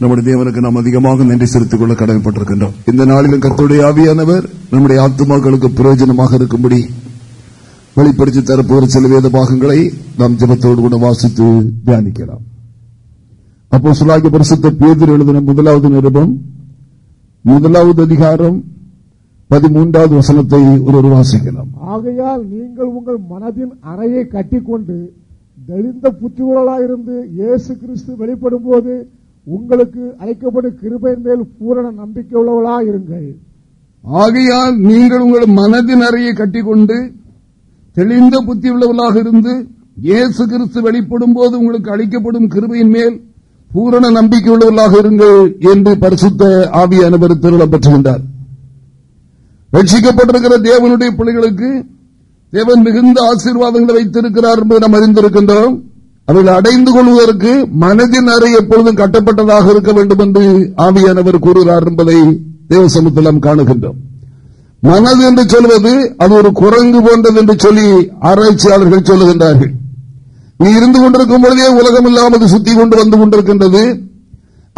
நம்முடைய தேவனுக்கு நாம் அதிகமாக நன்றி செலுத்திக் கொள்ள கடமைப்பட்டிருக்கின்றோம். இந்த நாளிலும் கத்துடைய ஆவியானவர் நம்முடைய ஆத்துமாக்களுக்கு பிரயோஜனமாக இருக்கும்படி வெளிப்படுத்தி தரப்போகிற சில வேத பாகங்களை நாம் ஜபத்தோடு கூட வாசித்து தியானிக்கலாம். அப்போ சுலாகி பரிசுத்த பேதர் எழுதின முதலாவது நிருபம் முதலாவது அதிகாரம் பதிமூன்றாவது வசனத்தை ஒருவர் வாசிக்கலாம். ஆகையால் நீங்கள் உங்கள் மனதின் அறையை கட்டிக்கொண்டு தெளிந்த புத்திரர்களாயிருந்து இயேசு கிறிஸ்து வெளிப்படும் போது உங்களுக்கு அழைக்கப்படும் கிருபையின் மேல் பூரண நம்பிக்கை உள்ளவர்களாயிருங்கள் ஆகையால் நீங்கள் உங்கள் மனதின் அறையை கட்டிக்கொண்டு தெளிந்த புத்தி உள்ளவளாக இருந்து இயேசு கிறிஸ்து வெளிப்படும் போது உங்களுக்கு அளிக்கப்படும் கிருபையின் மேல் பூரண நம்பிக்கை உள்ளவர்களாக இருங்கள் என்று பரிசுத்த ஆவியானவர் திருளம் பெற்றுகின்றார். ரட்சிக்கப்பட்டிருக்கிற தேவனுடைய பிள்ளைகளுக்கு தேவன் மிகுந்த ஆசீர்வாதங்களை வைத்திருக்கிறார் என்பதை நாம் அறிந்திருக்கின்றோம். அவைகள் அடைந்து கொள்வதற்கு மனதின் அறை எப்பொழுதும் கட்டப்பட்டதாக இருக்க வேண்டும் என்று ஆவியானவர் கூறுகிறார் என்பதை தேவசமுத்திரம் காணுகின்றோம். மனது என்று சொல்வது அது ஒரு குரங்கு போன்றது என்று சொல்லி ஆராய்ச்சியாளர்கள் சொல்லுகின்றார்கள். நீ இருந்து கொண்டிருக்கும் பொழுதே உலகம் இல்லாமல் சுத்தி கொண்டு வந்து கொண்டிருக்கின்றது.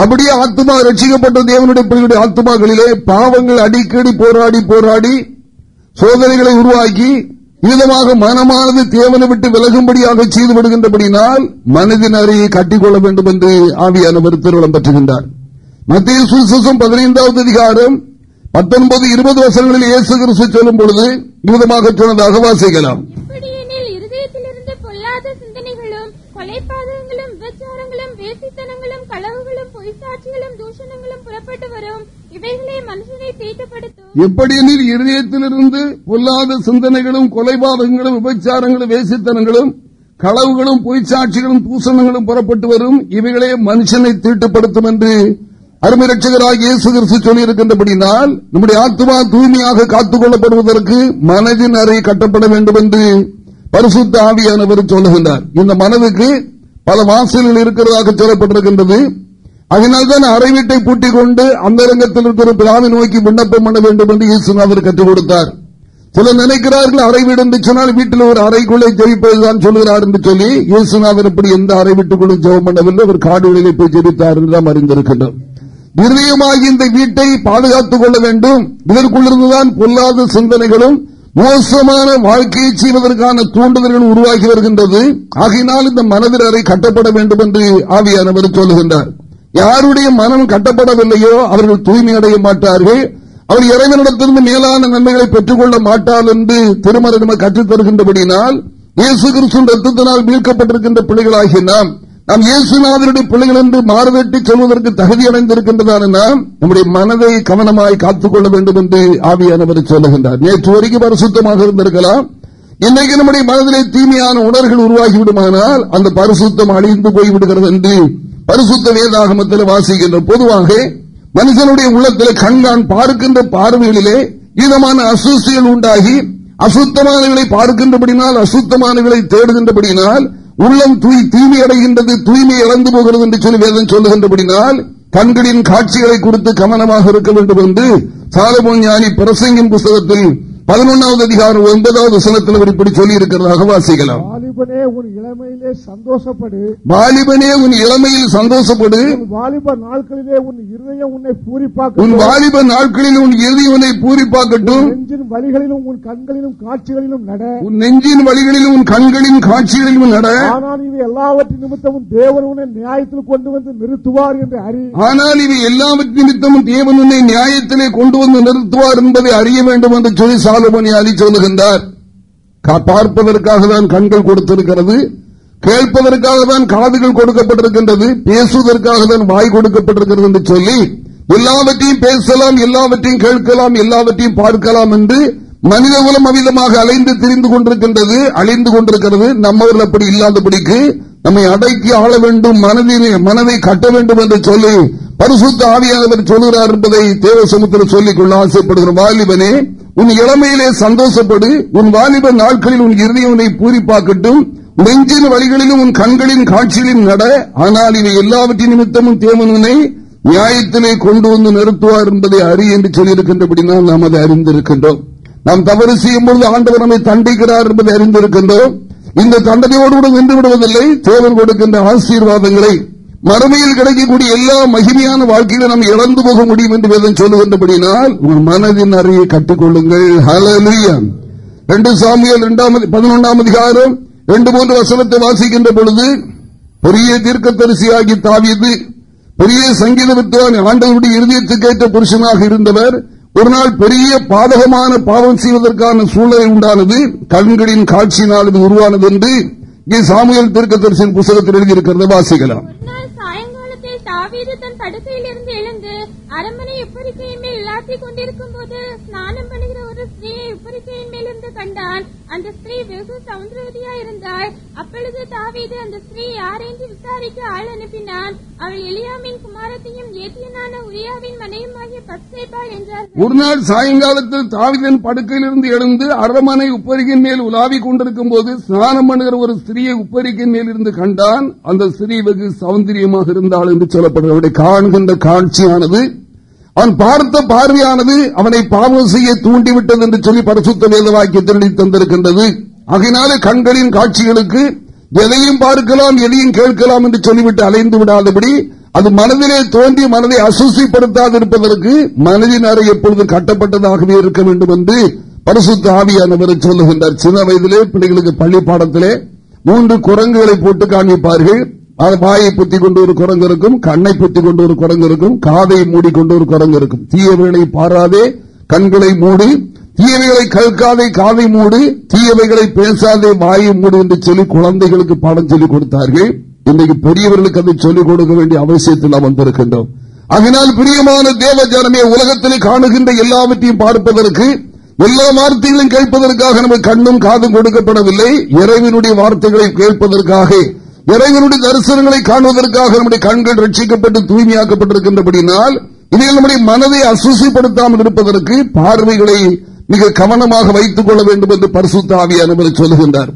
அப்படியே ஆத்மா ரட்சிக்கப்பட்ட தேவனுடைய பிள்ளைகளுடைய ஆத்மாக்களிலே பாவங்கள் அடிக்கடி போராடி போராடி சோதனைகளை உருவாக்கி விதமாக மனமானது தேவனை விட்டு விலகும்படியாக செய்து விடுகின்றபடினால் மனதின் அறையை கட்டிக்கொள்ள வேண்டும் என்று ஆவியானவர் திருவிழம் பெற்றுகின்றார். மத்திய சுசம் பதினைந்தாவது அதிகாரம் பத்தொன்பது இருபது வருஷங்களில் இயேசு கிறிஸ்து சொல்லும் பொழுது விதமாக சொன்னதாக வாசிக்கலாம் விபச்சாரங்களும் வேசித்தனங்களும் களவுகளும் பொய்சாட்சிகளும் தூஷணங்களும் புறப்பட்டு வரும். இவைகளே மனுஷனை இருதயத்திலிருந்து பொல்லாத சிந்தனைகளும் கொலைபாதகங்களும் விபச்சாரங்களும் வேசித்தனங்களும் களவுகளும் பொய்ச்சாட்சிகளும் பூசணங்களும் புறப்பட்டு வரும் இவைகளே மனுஷனை தீட்டுப்படுத்தும் என்று அருமை ரட்சகராக இயேசு கிறிஸ்து சொல்லியிருக்கின்றபடினால் நம்முடைய ஆத்மா தூய்மையாக காத்துக்கொள்ளப்படுவதற்கு மனதின் அறை கட்டப்பட வேண்டும் என்று பரிசுத்த ஆவியானவர் சொல்லுகின்றார். இந்த மனதுக்கு பல வாசல்கள் இருக்கிறதாக சொல்லப்பட்டிருக்கின்றது. அதனால்தான் அறை வீட்டை பூட்டிக் கொண்டு அந்த ரங்கத்தில் இருக்கிற பிராமி நோக்கி விண்ணப்பம் பண்ண வேண்டும் என்று இயேசுநாதர் கற்றுக் கொடுத்தார். சிலர் நினைக்கிறார்கள் அறை வீடு என்று சொன்னால் வீட்டில் ஒரு அறைக்குள்ளே ஜெயிப்பதுதான் சொல்கிறார் என்று சொல்லி இயேசுநாதர் இப்படி எந்த அறை வீட்டுக்குள்ளும் ஜெபம் பண்ணவில்லை அவர் காடுகளிலே போய் ஜெபித்தார் என்று நாம் அறிந்திருக்கின்றோம். இறுதியமாக இந்த வீட்டை பாதுகாத்துக் கொள்ள வேண்டும். இதற்குள்ளிருந்துதான் பொல்லாத சிந்தனைகளும் மோசமான வாழ்க்கையை செய்வதற்கான தூண்டுதல்கள் உருவாகி வருகின்றது. ஆகினால் இந்த மனதில் அறை கட்டப்பட வேண்டும் என்று ஆவியானவர் சொல்லுகின்றார். யாருடைய மனம் கட்டப்படவில்லையோ அவர்கள் தூய்மை அடைய மாட்டார்கள். அவர் இறைவனிடத்திலிருந்து மேலான நன்மைகளை பெற்றுக் கொள்ள மாட்டார் என்று திருமணம் கற்றுத் தருகின்றபடினால் இயேசு கிறிஸ்து ரத்தத்தினால் மீட்கப்பட்டிருக்கின்ற பிள்ளைகளாகிய நாம் நாம் இயேசுநாதனுடைய பிள்ளைகள் என்று மாறுதட்டி சொல்வதற்கு தகுதி அடைந்திருக்கின்றதான நாம் நம்முடைய மனதை கவனமாய் காத்துக் வேண்டும் என்று ஆவியானவர் சொல்லுகின்றார். நேற்று வரைக்கும் பரிசுத்தமாக இருந்திருக்கலாம். இன்னைக்கு நம்முடைய மனதிலே தீமையான உணர்வுகள் உருவாகிவிடுமானால் அந்த பரிசுத்தம் அழிந்து போய்விடுகிறது என்று பரிசுத்த வேதாகமத்தில் வாசிக்கின்ற பொதுவாக மனுஷனுடைய உள்ளத்தில் கண்கான் பார்க்கின்ற பார்வைகளிலே இதமான அசூசியல் உண்டாகி அசுத்தமானவர்களை பார்க்கின்றபடினால் அசுத்தமானவர்களை தேடுகின்றபடினால் உள்ளம் தூய் தூய்மை அடைகின்றது தூய்மை இழந்து போகிறது என்று சொல்லி வேதம் சொல்லுகின்றபடினால் கண்களின் காட்சிகளை குறித்து கவனமாக இருக்க வேண்டும் என்று சாலமோன் ஞானி பிரசங்கின் புத்தகத்தில் பதினொன்னாவது அதிகாரம் ஒன்பதாவது வசனத்தில் அவர் இப்படி சொல்லி இருக்கிறதாக வாசிக்கலாம் வாலிபனே உன் இளமையிலே சந்தோஷப்படு. வாலிபனே உன் இளமையில் சந்தோஷப்படு. வாலிப நாட்களிலே உன் இருதயம் உன்னை பூரிப்பாக்க உன் வாலிப நாட்களில் உன் இறுதி உன்னை பூரிப்பாக்கட்டும். நெஞ்சின் வழிகளிலும் உன் கண்களிலும் காட்சிகளிலும் நட. உன் நெஞ்சின் வழிகளிலும் உன் கண்களின் காட்சிகளிலும் நட. ஆனால் இவை எல்லாவற்றின் நிமித்தமும் தேவன் உன்னை நியாயத்தில் கொண்டு வந்து நிறுத்துவார் என்று அறி. ஆனால் இவை எல்லாவற்றின் நிமித்தமும் தேவன் உன்னை நியாயத்திலே கொண்டு வந்து நிறுத்துவார் என்பதை அறிய வேண்டும் என்று சொல்லி சாலமணி அலி சொல்லுகின்றார் பார்ப்பதற்காக தான் கண்கள் கொடுத்திருக்கிறது கேட்பதற்காக தான் காதுகள் கொடுக்கப்பட்டிருக்கின்றது பேசுவதற்காக தான் வாய் கொடுக்கப்பட்டிருக்கிறது என்று சொல்லி எல்லாவற்றையும் பேசலாம் எல்லாவற்றையும் கேட்கலாம் எல்லாவற்றையும் பார்க்கலாம் என்று மனித குலம் அமிதமாக அலைந்து திரிந்து கொண்டிருக்கின்றது அழிந்து கொண்டிருக்கிறது. நம்மவர்கள் அப்படி இல்லாதபடிக்கு நம்மை அடக்கி ஆள வேண்டும் மனதில் மனதை கட்ட வேண்டும் என்று சொல்லி பரிசுத்த ஆவியானவர் சொல்கிறார் என்பதை தேவசமுத்திர சொல்லிக் கொள்ள ஆசைப்படுகிற வாலிபனே உன் இளமையிலே சந்தோஷப்படு உன் வாலிப நாட்களில் உன் இறுதியவனை பூரிப்பாக்கட்டும். நெஞ்சின் வழிகளிலும் உன் கண்களின் காட்சியிலும் நட. ஆனால் இவை எல்லாவற்றின் நிமித்தமும் தேவனனை நியாயத்திலே கொண்டு வந்து நிறுத்துவார் என்பதை அறி என்று சொல்லியிருக்கின்றபடினால் நாம் அதை அறிந்திருக்கின்றோம். நாம் தவறு செய்யும் பொழுது ஆண்டவர் நம்மை தண்டிக்கிறார் என்பதை அறிந்திருக்கின்றோம். இந்த தண்டனையோடு கூட நின்று விடுவதில்லை. தேவன் கொடுக்கின்ற ஆசீர்வாதங்களை மறுமையில் கிடைக்கக்கூடிய எல்லா மகிமையான வாழ்க்கையில நாம் இழந்து போக முடியும் என்று வேதம் சொல்லுகின்றபடினால் உங்கள் மனதின் அறையை ஹலலுயன் ரெண்டு சாமியல் பதினொன்றாம் அதிகாரம் ரெண்டு மூன்று வசனத்தை வாசிக்கின்ற பொழுது பெரிய தீர்க்க தரிசியாகி தாவியது. பெரிய சங்கீத வித்வான் ஆண்டவருடைய இறுதியத்துக்கேற்ற புருஷனாக இருந்தவர். ஒரு நாள் பெரிய பாதகமான பாவம் செய்வதற்கான சூழ்நிலை உண்டானது. கண்களின் காட்சியினால் உருவானது என்று இங்கே சாமுயல் தீர்க்க தரிசன புத்தகத்தில் எழுதியிருக்கிறத வாசிக்கலாம். சாயங்காலத்தில் தாவீது தன் படுக்கையில் இருந்து எழுந்து அரண்மனை உப்பரிக்கையின் மேல் விளாத்திக் கொண்டிருக்கும் போது ஸ்நானம் பண்ணுகிற ஒரு ஸ்திரீயை உப்பரிக்கையின் மேல் இருந்து கண்டான். அந்த ஸ்திரீ வெகு சௌந்தரவதியா இருந்தாள். அப்பொழுது தாவீது அந்த ஸ்திரீ யார் என்று விசாரிக்க ஆள் அனுப்பினான். அவள் எலியாமின் குமாரத்தையும் ஏத்தியனான உரியாவின் மனைவியுமாகிய பத்சேபாள் என்றார். ஒரு நாள் சாயங்காலத்தில் தாவிதன் படுக்கையிலிருந்து எழுந்து அரண்மனை உப்பரிக்கின் மேல் உலாவிக் கொண்டிருக்கும் போது ஸ்நானம் பண்ணுகிற ஒரு ஸ்திரீயை உப்பரிக்கின் மேல் இருந்து கண்டான். அந்த ஸ்திரீ வெகு சௌந்தரியமாக இருந்தாள் என்று சொல்லப்படுகிறது காண்கின்ற காட்சியானது அவன் பார்த்த பார்வையானது அவனை பாவம் செய்ய தூண்டிவிட்டது என்று சொல்லி பரிசுத்த வேத வாக்கியத்தினை தந்திருக்கின்றது. ஆகினாலே கண்களின் காட்சிகளுக்கு எதையும் பார்க்கலாம் எதையும் கேட்கலாம் என்று சொல்லிவிட்டு அலைந்து விடாதபடி அது மனதிலே தோன்றி மனதை அசுசிப்படுத்தாதிருப்பதற்கு மனதின் அறை எப்பொழுது கட்டப்பட்டதாகவே இருக்க வேண்டும் என்று பரிசுத்த ஆவியானவர் சொல்லுகின்றார். சின்ன வயதிலே பிள்ளைகளுக்கு பள்ளி பாடத்திலே மூன்று குரங்குகளை போட்டு காண்பிப்பார்கள். வாயை புத்தி கொண்டு ஒரு குரங்கு இருக்கும் கண்ணை புத்தி கொண்டு ஒரு குரங்கு இருக்கும் காதை மூடிக்கொண்டு ஒரு குரங்கு இருக்கும். தீயவைகளை பாராதே கண்களை மூடி. தீயவைகளை கல்காதே காதை மூடி. தீயவைகளை பேசாதே வாயை மூடி என்று சொல்லி குழந்தைகளுக்கு பாடம் சொல்லிக் கொடுத்தார்கள். இன்றைக்கு பெரியவர்களுக்கு அதை சொல்லிக் கொடுக்க வேண்டிய அவசியத்தில் நாம் வந்திருக்கின்றோம். அதனால் பிரியமான தேவ ஜனமே உலகத்தில் காணுகின்ற எல்லாவற்றையும் பார்ப்பதற்கு எல்லா வார்த்தைகளையும் கேட்பதற்காக நமக்கு கண்ணும் காதும் கொடுக்கப்படவில்லை. இறைவனுடைய வார்த்தைகளை கேட்பதற்காக இறைவனுடைய தரிசனங்களை காணுவதற்காக நம்முடைய கண்கள் ரட்சிக்கப்பட்டு தூய்மையாக்கப்பட்டிருக்கின்றபடினால் இதில் நம்முடைய மனதை அசுசிப்படுத்தாமல் இருப்பதற்கு பார்வைகளை மிக கவனமாக வைத்துக் கொள்ள வேண்டும் என்று பரிசுத்த ஆவியானவர் சொல்லுகின்றார்.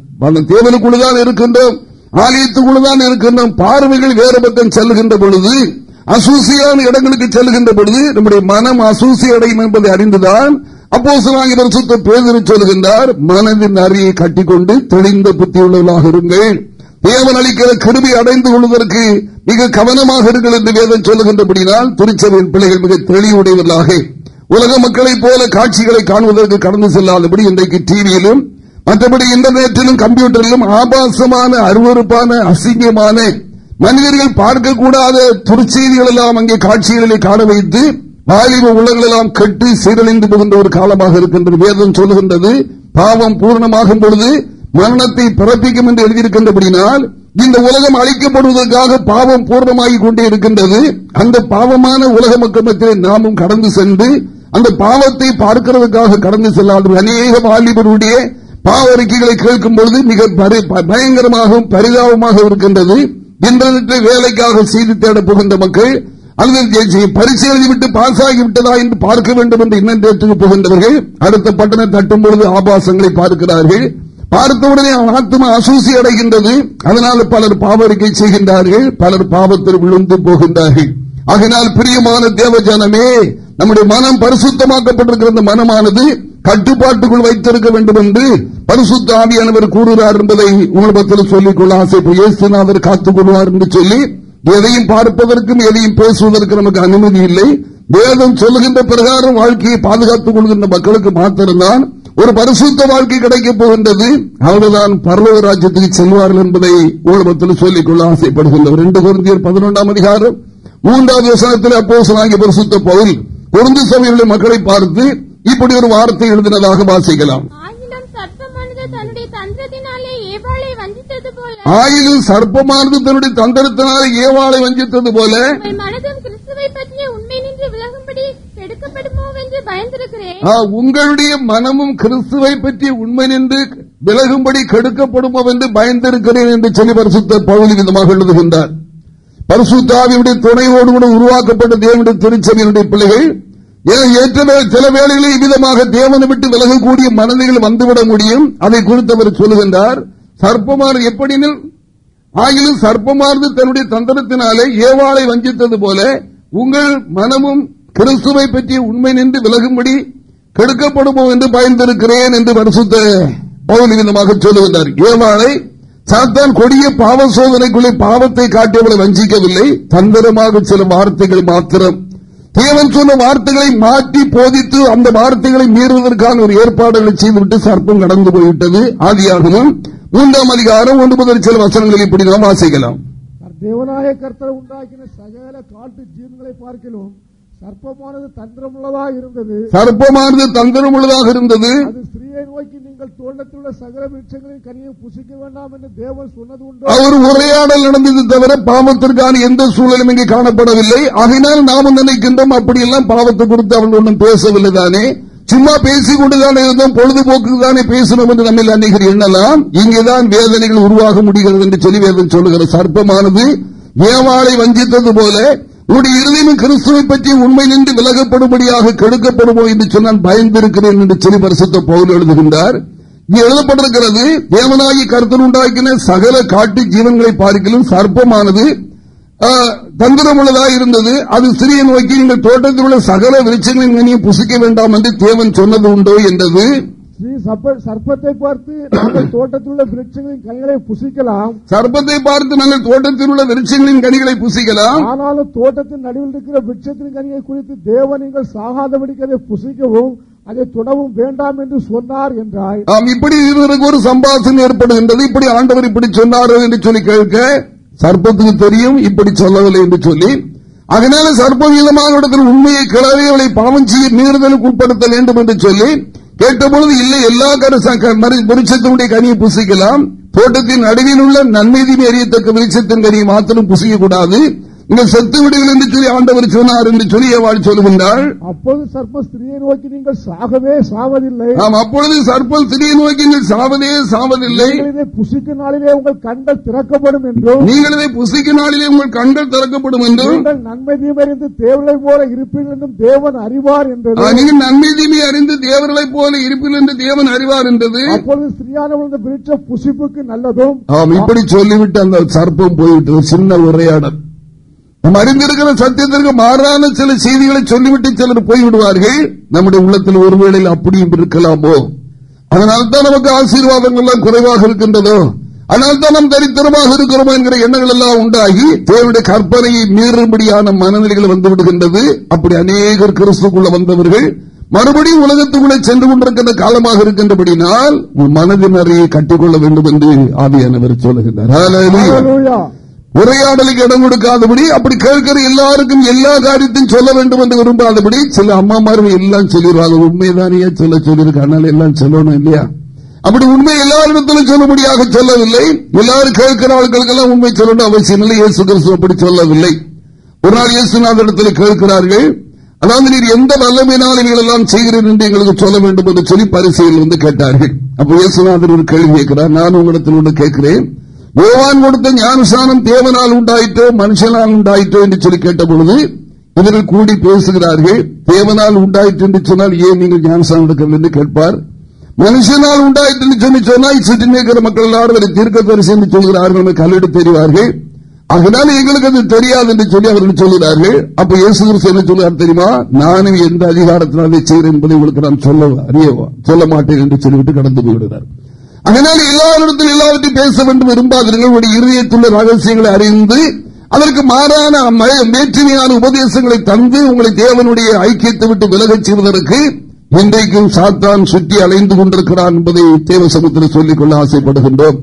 தேவனுக்குள்ளதான் இருக்கின்றோம் ஆலயத்துக்குள்ளதான் இருக்கின்றோம் பார்வைகள் வேறு பக்கம் செல்கின்ற பொழுது அசூசியான இடங்களுக்கு செல்கின்ற பொழுது நம்முடைய மனம் அசூசி அடையும் என்பதை அறிந்துதான் அப்போ சிலாங்கி பேதறி சொல்லுகின்றார் மனதின் அறியை கட்டிக்கொண்டு தெளிந்த புத்தியுள்ளவர்களாக இருங்கள். தேவன் அளிக்கிற கருவி அடைந்து கொள்வதற்கு மிக கவனமாக இருங்கள் என்று வேதம் சொல்லுகின்றபடினால் திருச்சபையின் பிள்ளைகள் மிக தெளிவுடையவர்களாக. உலக மக்களைப் போல காட்சிகளை காணுவதற்கு கடந்து செல்லாதபடி இன்றைக்கு டிவியிலும் மற்றபடி இன்டர்நெட்டிலும் கம்ப்யூட்டரிலும் ஆபாசமான அருவறுப்பான அசிங்கமான மனிதர்கள் பார்க்கக்கூடாத துர்ச்செய்திகள் எல்லாம் அங்கே காட்சிகளிலே காண வைத்து வாலிப உலகங்கள் எல்லாம் கெட்டு சீரழிந்து போகின்ற ஒரு காலமாக இருக்கின்றது. வேதம் சொல்லுகின்றது பாவம் பூர்ணமாகும் பொழுது மரணத்தை பிறப்பிக்கும் என்று எழுதியிருக்கின்றபடினால் இந்த உலகம் அழிக்கப்படுவதற்காக பாவம் பூர்ணமாகி கொண்டே இருக்கின்றது. அந்த பாவமான உலக மக்கள் நாமும் கடந்து சென்று அந்த பாவத்தை பார்க்கிறதுக்காக கடந்து செல்லாத அநேக வாலிபருடைய பாவ அறிக்கைகளை கேட்கும் பொழுது மிக பயங்கரமாகவும் பரிதாபமாக இருக்கின்றது. இன்டர்நெட்டை வேலைக்காக செய்து தேட புகின்ற மக்கள் அல்லது பரிசு எழுதிவிட்டு பாஸ் ஆகிவிட்டதா என்று பார்க்க வேண்டும் என்று இன்னும் போகின்றவர்கள் அடுத்த பட்டணம் தட்டும் பொழுது ஆபாசங்களை பார்க்கிறார்கள். பார்த்தவுடனே ஆத்மா அசூசி அடைகின்றது. அதனால் பலர் பாவரிக்கை செய்கின்றார்கள். பலர் பாவத்தில் விழுந்து போகின்றார்கள். அதனால் பிரியமான தேவஜானமே நம்முடைய மனம் பரிசுத்தமாக்கப்பட்டிருக்கிற மனமானது கட்டுப்பாட்டுக்குள் வைத்திருக்க வேண்டும் என்று பரிசுத்த ஆவியானவர் கூறுகிறார் என்பதை உங்களிடத்தில் சொல்லிக்கொள்ள ஆசைப்பட்டு காத்துக் கொள்வார் என்று சொல்லி எதையும் பார்ப்பதற்கும் எதையும் பேசுவதற்கு நமக்கு அனுமதி இல்லை. வேதம் சொல்லுகின்ற பிரகாரம் வாழ்க்கையை பாதுகாத்துக் கொள்கின்ற மக்களுக்கு மாத்திரம்தான் ஒரு பரிசுத்த வாழ்க்கை கிடைக்கப் போகின்றது. அவர்தான் பரலோக ராஜ்யத்துக்கு செல்வார்கள் என்பதை ஊழகத்தில் சொல்லிக் கொள்ள ஆசைப்படுகின்றனர் ரெண்டு குழந்தையர் பதினொன்றாம் அதிகாரம் மூன்றாவது வசனத்தில் அப்போ சொன்னாங்க பரிசுத்த பவுல் குழந்தை சபையுடைய மக்களை பார்த்து இப்படி ஒரு வார்த்தை எழுதினதாக வாசிக்கலாம். ஆயிலும் சர்ப்பமானது தன்னுடைய தந்திரத்தினாலே ஏவாளை வஞ்சித்தது போல. மனதும் கிறிஸ்துவை பற்றிய உண்மை நின்று விலகும்படி உங்களுடைய மனமும் கிறிஸ்துவை பற்றி உண்மை நின்று விலகும்படி கெடுக்கப்படுமோ என்று பயந்திருக்கிறேன் என்று சொல்லி பரிசுத்த பகுதி விதமாக எழுதுகின்றார். பரிசுத்தாவியுடைய துணையோடு கூட உருவாக்கப்பட்ட தேவனுடைய திருச்சபையினுடைய பிள்ளைகள் ஏற்ற சில வேளைகளில் இவ்விதமாக தேவனை விட்டு விலகக்கூடிய மனதில் வந்துவிட முடியும்? அதை குறித்து அவர் சொல்லுகின்றார். சர்ப்பமான எப்படினில்? ஆகிலும் சர்ப்பமானது தன்னுடைய தந்திரத்தினாலே ஏவாளை வஞ்சித்தது போல உங்கள் மனமும் கிறிஸ்துவை பற்றி உண்மை நின்று விலகும்படி கெடுக்கப்படுமோ என்று பயந்திருக்கிறேன் என்று பரிசுத்த பௌலிவிதமாக சொல்லுகின்றார். ஏவாளை சாத்தான் கொடிய பாவ சோதனைக்குள்ளே பாவத்தை காட்டியவளை வஞ்சிக்கவில்லை. தந்திரமாக சில வார்த்தைகள் மாத்திரம். தேவன் சொன்ன வார்த்தைகளை மாற்றி போதித்து அந்த வார்த்தைகளை மீறுவதற்கான ஒரு ஏற்பாடுகளை செய்துவிட்டு சர்ப்பம் கடந்து போய்விட்டது. ஆதியாகவும் மூன்றாம் அதிகாரம் ஒன்று முதல் சில வசனங்களை இப்படி நாம் வாசிக்கலாம். தேவநாய கர்த்தர் உண்டாக்கின சகல காட்டு ஜீவன்களை பார்க்கலாம் சர்ப்பமானது தந்திரமுள்ளதாக இருந்தது. சர்ப்பமானது தந்திரமுள்ளதாக இருந்தது. அது ஸ்திரீயை நோக்கி நீங்கள் தோட்டத்தில் சகல விருட்சங்களின் கனியை புசிக்க வேண்டாம் என்று தேவன் சொன்னது உண்டு. அவர் உரையாடல் நடந்தது தவிர பாவத்திற்கான எந்த சூழலும் இங்கே காணப்படவில்லை. அதனால் நாம நினைக்கின்றோம் அப்படியெல்லாம் பாவத்தை குறித்து அவர்கள் ஒன்றும் பேசவில்லை தானே. சும்மா பேசிக் கொண்டுதானே இருந்தோம் பொழுதுபோக்கு தானே பேசணும் என்று நம்ம அன்னைக்கு எண்ணலாம். இங்கேதான் வேதனைகள் உருவாக முடிகிறது என்று சொல்லி வேதனை சொல்லுகிற சர்ப்பமானது ஏவாளை வஞ்சித்தது போல உன்னுடைய இருதயமும் கிறிஸ்துவை பற்றி உண்மை நின்று விலகப்படும்படியாக கெடுக்கப்படுமோ என்று சொன்னால் பயந்திருக்கிறேன் என்று சொல்லி பரிசுத்த பவுல் எழுதுகின்றார். இங்கே எழுதப்பட்டிருக்கிறது தேவனாகி கருத்தன் உண்டாக்கின சகல காட்டு ஜீவன்களை பார்க்கலும் சர்ப்பமானது. தந்திரமுள்ளதாக இருந்தது. அது சிறிய நோக்கி நீங்கள் தோட்டத்தில் உள்ள சகல விருட்சங்களின் கனியை புசிக்க வேண்டாம் என்று தேவன் சொன்னது உண்டோ என்றது. சர்ப்பத்தை பார்த்து நாங்கள் தோட்டத்தில் உள்ள விருட்சங்களின் கனிகளை புசிக்கலாம். சர்ப்பத்தை பார்த்து நாங்கள் தோட்டத்தில் உள்ள விருட்சங்களின் கனிகளை புசிக்கலாம். ஆனாலும் தோட்டத்தின் நடுவில் இருக்கிற விருட்சத்தின் கனியை குறித்து தேவன் நீங்கள் சாகாதபடிக்கு அதை புசிக்கவும் அதை தொடவும் வேண்டாம் என்று சொன்னார் என்றாய். இப்படி இருவருக்கு ஒரு சம்பாசனை ஏற்படுகின்றது. இப்படி ஆண்டவர் இப்படி சொன்னார் என்று சொல்லி கேட்க சர்ப்பத்துக்கு தெரியும் இப்படி சொல்லவில்லை என்று சொல்லி. அதனால சர்ப்பவீதமான இடத்தில் உண்மையை கிளறி அவளை பாவம் செய்ய மீறுதலுக்கு உட்படுத்த வேண்டும் என்று சொல்லி கேட்டபொழுது இல்லை எல்லா விருட்சத்தினுடைய கனியை புசிக்கலாம். தோட்டத்தின் நடுவில் உள்ள நன்மை தீமை அறியத்தக்க கனியை மாத்திரம் புசிக்க கூடாது நீங்கள் செத்து விடுங்கள் என்று சொல்லி ஆண்டவர் சொன்னார் என்று சொல்லி ஏவாள் சொல்லுகின்றாள். அப்போது சர்ப்ப ஸ்திரியை நோக்கி நீங்கள் சாகவே சாவதில்லை. ஆம் அப்பொழுது சர்ப்பம் ஸ்திரியை நோக்கி நீங்கள் சாவதே சாவதில்லை. இதை புசிக்கும் நாளிலே உங்கள் கண்கள் திறக்கப்படும் என்றும் நீங்கள் இதை புசிக்கும் நாளிலே உங்கள் கண்கள் திறக்கப்படும் என்றும் நீங்கள் நன்மை தீமை அறிந்து தேவர்களை போல இருப்பீர்கள் என்றும் தேவன் அறிவார் என்றது. நீங்கள் நன்மை தீமை அறிந்து தேவர்களை போல இருப்பீர்கள் என்று தேவன் அறிவார் என்றது. அப்பொழுது ஸ்திரியானவள் பிரிச்ச புசிப்புக்கு நல்லதும். ஆம் இப்படி சொல்லிவிட்டு அந்த சர்ப்பம் போய்விட்டது சின்ன உரையாடல். நம்ம அறிந்திருக்கிற சத்தியத்திற்கு மாறான சில செய்திகளை சொல்லிவிட்டு சிலர் போய்விடுவார்கள். நம்முடைய உள்ளத்தில் ஒருவேளை அப்படியும் இருக்கலாமோ? அதனால்தான் நமக்கு ஆசீர்வாதங்கள் எல்லாம் குறைவாக இருக்கின்றதோ? அதனால்தான் நம் தரித்திரமாக இருக்கிறோமோ என்கிற எண்ணங்கள் எல்லாம் உண்டாகி தேவையுடைய கற்பனையை மீறும்படியான மனநிலைகள் வந்து விடுகின்றது அப்படி அநேகர் கிறிஸ்துக்குள்ள வந்தவர்கள் மறுபடியும் உலகத்துக்குள்ளே சென்று கொண்டிருக்கின்ற காலமாக இருக்கின்றபடினால் மனதின் அறையை கட்டிக்கொள்ள வேண்டும் என்று ஆவியானவர் சொல்லுகின்றார். உரையாடலுக்கு இடம் கொடுக்காதபடி அப்படி கேட்கிற எல்லாருக்கும் எல்லா காரியத்தையும் சொல்ல வேண்டும் என்று விரும்பாதபடி சில அம்மாமாரும் எல்லாம் சொல்லிடுவாங்க. உண்மைதானே சொல்ல சொல்லியிருக்காங்க எல்லாம் சொல்லணும் இல்லையா? அப்படி உண்மை எல்லாரிடத்திலும் சொல்லும்படியாக சொல்லவில்லை. எல்லாரும் கேட்கிற ஆட்களுக்கெல்லாம் உண்மை சொல்லணும் அவசியம் இல்லை. இயேசு கிறிஸ்து அப்படி சொல்லவில்லை. ஒரு நாள் இயேசுநாதரிடத்தில் கேட்கிறார்கள். அதாவது நீர் எந்த வல்லமையினால் நீங்கள் எல்லாம் செய்கிறேன் என்று எங்களுக்கு சொல்ல வேண்டும் என்று சொல்லி பரிசையில் வந்து கேட்டார்கள். அப்போ இயேசுநாதர் ஒரு கேள்வி கேட்கிறார். நான் உங்களிடத்தில் ஒன்று கேட்கிறேன். யோவான் கொடுத்த ஞானசானம் தேவனால் உண்டாயிட்டோ மனுஷனால் உண்டாயிட்டோ என்று சொல்லி கேட்ட பொழுது இவர்கள் கூடி பேசுகிறார்கள் தேவனால் உண்டாயிற்று என்று சொன்னால் ஏன் நீங்கள் ஞானசானம் எடுக்கிறது என்று கேட்பார் மனுஷனால் உண்டாயிற்று என்று சொல்லி சொன்னால் சுற்றி நிற்கிற மக்கள் எல்லாரும் தீர்க்க பரிசு என்று சொல்கிறார்கள் கல்லெடு தெரிவார்கள் அதனால எங்களுக்கு அது தெரியாது என்று சொல்லி அவர்கள் சொல்கிறார்கள் அப்ப இயேசு என்ன சொல்லுவார் தெரியுமா நானும் எந்த அதிகாரத்தினாலே செய்கிறேன் என்பதை உங்களுக்கு நான் சொல்ல அறியவா சொல்ல மாட்டேன் என்று சொல்லிவிட்டு கடந்து போய்விடுகிறார் அதனால் எல்லாரிடத்தில் எல்லாவற்றையும் பேச வேண்டும் விரும்பாதீர்கள். உங்களுடைய இருதயத்துள்ள ரகசியங்களை அறிந்து அதற்கு மாறான வேற்றுமையான உபதேசங்களை தந்து உங்களை தேவனுடைய ஐக்கியத்தை விட்டு விலகச் செய்வதற்கு இன்றைக்கும் சாத்தான் சுற்றி அலைந்து கொண்டிருக்கிறான் என்பதை தேவ சமுத்திரம் சொல்லிக் கொள்ள ஆசைப்படுகின்றோம்.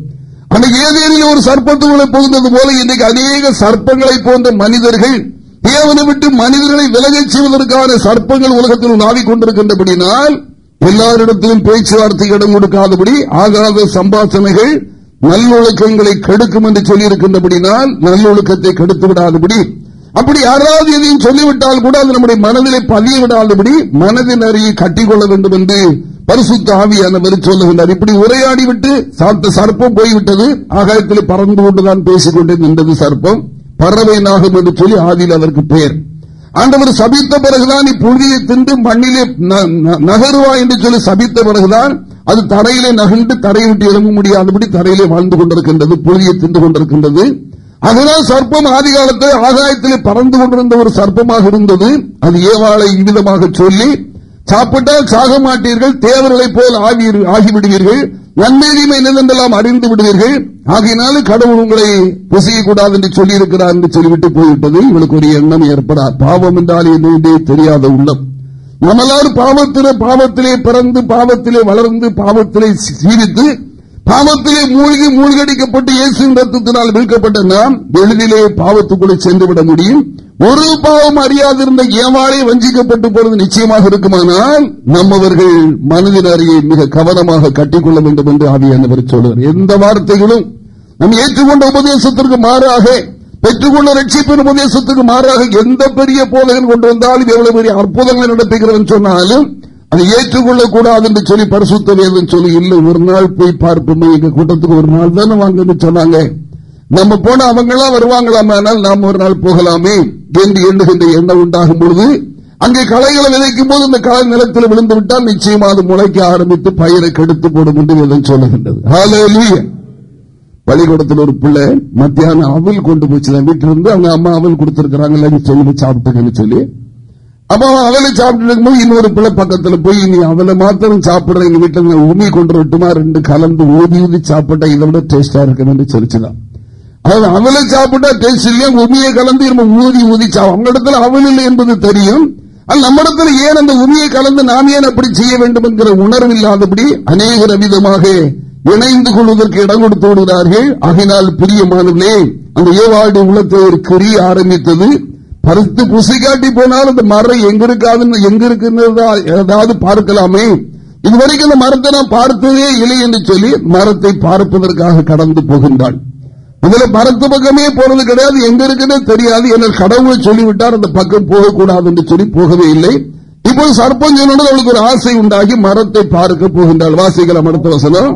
அன்றைக்கு ஏதேனில் ஒரு சர்ப்பத்துக்குள்ளே புகுந்தது போல இன்றைக்கு அநேக சர்ப்பங்களை போன்ற மனிதர்கள் தேவனை விட்டு மனிதர்களை விலகச் செய்வதற்கான சர்ப்பங்கள் உலகத்தில் நாவிக் கொண்டிருக்கின்றபடினால் எல்லாரிடத்திலும் பேச்சுவார்த்தை இடம் கொடுக்காதபடி ஆகாத சம்பாசனைகள் நல்லொழுக்கங்களை கெடுக்கும் என்று சொல்லியிருக்கின்றபடினால் நல்லொழுக்கத்தை கெடுத்து விடாதபடி. அப்படி யாராவது எதையும் சொல்லிவிட்டால் கூட அது நம்முடைய மனதிலே பதிய விடாதபடி மனதின் அறியை கட்டிக்கொள்ள வேண்டும் என்று பரிசுத்த ஆவியானவர் சொல்லுகின்றார். இப்படி உரையாடி விட்டு சாத்த சர்ப்பம் போய்விட்டது. ஆகாயத்தில் பறந்து கொண்டுதான் பேசிக்கொண்டே நின்றது சர்ப்பம் பறவை நாகம் என்று சொல்லி ஆதியில் அதற்கு பெயர் ஆண்டவர் சபித்த பிறகுதான் இப்புழுதியை தின்று மண்ணிலே நகருவா என்று சொல்லி சபித்த பிறகுதான் அது தரையிலே நகர்ந்து தரையை விட்டு இறங்க முடியாதபடி தரையிலே வாழ்ந்து கொண்டிருக்கின்றது புழுதியை தின்று கொண்டிருக்கின்றது. அதனால் சர்ப்பம் ஆதி காலத்தில் ஆகாயத்திலே பறந்து கொண்டிருந்த ஒரு சர்ப்பமாக இருந்தது. அது ஏவாளை இவ்விதமாக சொல்லி சாப்பிட்டால் சாக மாட்டீர்கள் தேவர்களை போல் ஆகிவிடுவீர்கள் நன்மையுமே நிலந்தெல்லாம் அறிந்து விடுவீர்கள். ஆகையினாலும் கடவுள் உங்களை புசியக்கூடாது என்று சொல்லியிருக்கிறார் என்று சொல்லிவிட்டு போய்விட்டது. இவளுக்கு ஒரு எண்ணம் ஏற்படா. பாவம் என்றால் என்னென்றே தெரியாத உள்ளம். நம்மளாரும் பாவத்திலே பாவத்திலே பிறந்து பாவத்திலே வளர்ந்து பாவத்திலே சீவித்து பாவத்திலே மூழ்கி மூழ்கடிக்கப்பட்டு இயேசுவின் ரத்தத்தினால் மீட்கப்பட்ட நாம் எளிதிலே பாவத்துக்குள்ளே சென்றுவிட முடியும். ஒரு பாவம் அறியாதிருந்த ஏமாறே வஞ்சிக்கப்பட்டு போறது நிச்சயமாக இருக்குமானால் நம்மவர்கள் மனதின் அறியை மிக கவனமாக கட்டிக்கொள்ள வேண்டும் என்று ஆவியானவர் சொல்வார் எந்த வார்த்தைகளும் நம் ஏற்றுக்கொண்ட உபதேசத்திற்கு மாறாக பெற்றுக்கொண்ட ரட்சிப்பின் உபதேசத்துக்கு மாறாக எந்த பெரிய போதகன் கொண்டு வந்தாலும் எவ்வளவு பெரிய அற்புதங்களை நடத்துகிறவன் சொன்னாலும் அதை ஏற்றுக்கொள்ள கூடாது என்று சொல்லி பரிசுத்த வேதம் சொல்லி இல்லை. ஒரு நாள் போய் பார்ப்போமே எங்க கூட்டத்துக்கு ஒரு நாள் தானே வாங்கன்னு சொன்னாங்க. நம்ம போன அவங்களா எல்லாம் வருவாங்களாமானால் நாம் ஒரு நாள் போகலாமே என்று எண்ணுகின்ற எண்ணம் உண்டாகும் பொழுது அங்கே களைகளை விதைக்கும் போது இந்த களை நிலத்தில் விழுந்து விட்டால் நிச்சயமா அது முளைக்க ஆரம்பித்து பயிரை கெடுத்து போடும் என்று வேதம் சொல்லுகின்றது. பள்ளிக்கூடத்தில் ஒரு பிள்ளை மத்தியானம் அவல் கொண்டு போச்சு வீட்டிலிருந்து அவங்க அம்மா அவல் கொடுத்திருக்கிறாங்க சொல்லி சாப்பிட்டுக்கன்னு சொல்லி அப்போ அவளை சாப்பிட்டு இருக்கும்போது இன்னொரு பிள்ளை பக்கத்துல போய் நீ அவளை மாத்திரம் சாப்பிடுற எங்க வீட்டுல உமி கொண்டு விட்டுமா ரெண்டு கலந்து ஊதி ஊதி சாப்பிட்டா இதை விட டேஸ்டா இருக்குன்னு சொல்லிச்சுதான். அதாவது அவளை சாப்பிட்டா டேஸ்ட் இல்லையா? உமியை கலந்து நம்ம ஊதி ஊதி அவங்க இடத்துல அவள் இல்லை என்பது தெரியும். நம்ம இடத்துல ஏன் அந்த உமியை கலந்து நாம் ஏன் அப்படி செய்ய வேண்டும் என்கிற உணர்வு இல்லாதபடி அநேக விதமாக இணைந்து கொள்வதற்கு இடம் கொடுத்து விடுகிறார்கள். ஆகினால் பிரியமானவர்களே அந்த ஏவாடு உள்ளத்தை ஒரு கிரி ஆரம்பித்தது. பருத்து புசி காட்டி போனால் அந்த மரம் எங்க இருக்காதுன்னு எங்க இருக்குன்னு ஏதாவது பார்க்கலாமே? இதுவரைக்கும் இந்த மரத்தை நான் பார்த்ததே இல்லை என்று சொல்லி மரத்தை பார்ப்பதற்காக கடந்து போகின்றான் இதுல மரத்து பக்கமே போறது கிடையாது எங்க இருக்குன்னு தெரியாது. என்ன கடவுளை சொல்லிவிட்டார் அந்த பக்கம் போகக்கூடாது என்று சொல்லி போகவே இல்லை. இப்போது சர்பம் அவளுக்கு ஒரு ஆசை உண்டாகி மரத்தை பார்க்க போகின்றாள். வாசிக்கலாம் அடுத்த வசனம்.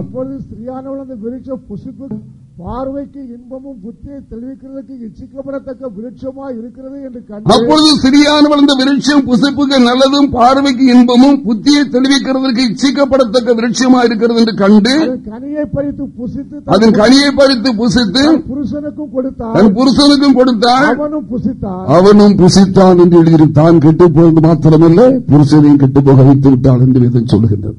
பார்வைக்கு இன்பமும் புத்தியை தெளிவிக்கிறதுக்கு இச்சிக்கப்படத்தக்க விருட்சமா இருக்கிறது என்று அப்பொழுது சிறியானவள் இந்த விருட்சம் புசிப்புக்கு நல்லதும் பார்வைக்கு இன்பமும் புத்தியை தெளிவிக்கிறதுக்கு இச்சிக்கப்படத்தக்க விருட்சமா இருக்கிறது என்று கண்டு கனியை பறித்து புசித்து அதன் கனியை பறித்து புசித்து புருஷனுக்கும் கொடுத்தான் தன் புருஷனுக்கும் கொடுத்தான் அவனும் புசித்தான் அவனும் புசித்தான் என்று எழுதியிருத்தான் கெட்டு போவது மாத்திரமல்ல புருஷனையும் கெட்டு போக வைத்து விட்டான் என்று சொல்லுகின்றது.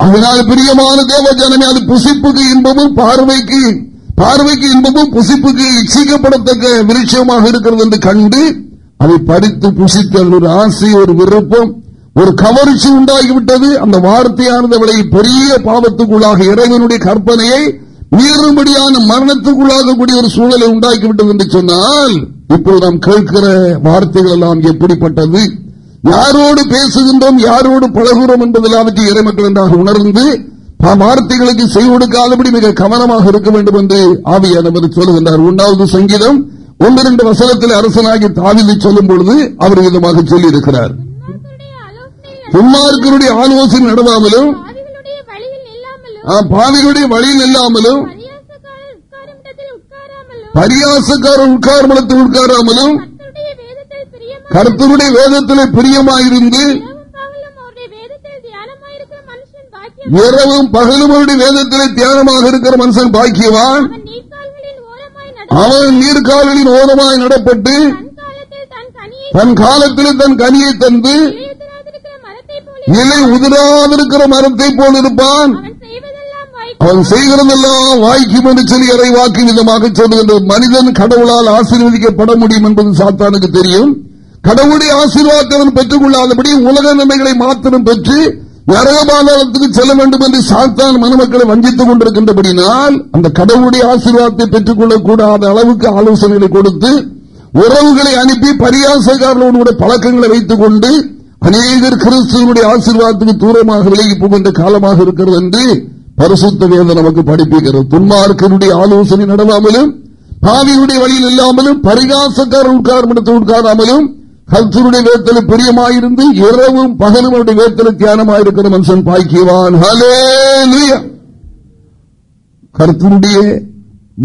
அதனால் பிரியமான தேவ ஜனமே அது புசிப்புக்கு இன்பமும் பார்வைக்கு பார்வைக்கு இன்பமும் புசிப்புக்கு இச்சிக்கப்படத்தக்க விருட்சமாக இருக்கிறது என்று கண்டு அதை பறித்து புசித்த ஒரு ஆசை ஒரு விருப்பம் ஒரு கவர்ச்சி உண்டாகிவிட்டது. அந்த வார்த்தையானது அவளை பெரிய பாவத்துக்குள்ளாக இறைவனுடைய கற்பனையை மீறும்படியான மரணத்துக்குள்ளாகக்கூடிய ஒரு சூழலை உண்டாக்கிவிட்டது என்று சொன்னால் இப்போது நாம் கேட்கிற வார்த்தைகள் எல்லாம் எப்படிப்பட்டது? யாரோடு பேசுகின்றோம் யாரோடு பழகுகிறோம் அவற்றை இறைமக்கள் என்றாக உணர்ந்து வார்த்தைகளுக்கு செய் கொடுக்காதபடி மிக கவனமாக இருக்க வேண்டும் என்று ஆவியானவர் சொல்லுகின்றார். ஒன்றாவது சங்கீதம் ஒன்று இரண்டு வசனத்தில் அரசனாகி தாவிதை சொல்லும் பொழுது அவர் விதமாக சொல்லியிருக்கிறார். துன்மார்க்கருடைய ஆலோசனை நடவாமலும் பாவிகளுடைய வழியில் இல்லாமலும் பரியாசக்காரன் உட்கார்மலத்தில் உட்காராமலும் கருத்தருடைய வேதத்தில் பிரியமாயிருந்து இரவும் பகலும் அவருடைய வேதத்திலே தியானமாக இருக்கிற மனுஷன் பாக்கியவான். அவன் நீர்காலின் ஓரமாய் நடப்பட்டு தன் காலத்தில் தன் கனியை தந்து இலை உதிராதிருக்கிற மரத்தை போல் இருப்பான். அவன் செய்கிறதெல்லாம் வாய்க்கும் என்று சொல்லி அறை வாக்கு விதமாக சொல்லுகின்ற மனிதன் கடவுளால் ஆசீர்வதிக்கப்பட முடியும் என்பது சாத்தானுக்கு தெரியும். கடவுளுடைய ஆசீர்வாதம் பெற்றுக் கொள்ளாதபடி உலக நன்மைகளை மாத்திரம் பெற்று நரகபாதாளத்துக்கு செல்ல வேண்டும் என்று சாத்தான் மணமக்களை வஞ்சித்துக் கொண்டிருக்கின்றபடினால் அந்த கடவுளுடைய ஆசீர்வாதத்தை பெற்றுக் கொள்ளக்கூடாத அளவுக்கு ஆலோசனைகளை கொடுத்து உறவுகளை அனுப்பி பரியாசக்காரர்களோடு பழக்கங்களை வைத்துக் கொண்டு அநேகர் கிறிஸ்துவனுடைய ஆசீர்வாதத்துக்கு தூரமாக விலகி போகின்ற காலமாக இருக்கிறது என்று பரிசுத்த வேதம் நமக்கு படிப்புகிறது துன்மார்க்கனுடைய ஆலோசனை நடவாமலும் பாவியுடைய வழியில் இல்லாமலும் பரிகாசக்கார உட்கார்மிடத்தில் உட்காராமலும் கர்த்தருடைய வேத்தல பிரியமாயிருந்து இரவும் பகலும் அவருடைய வேத்தல தியானமாயிருக்கிற மனுஷன் பாய்க்குவான். கர்த்தருடைய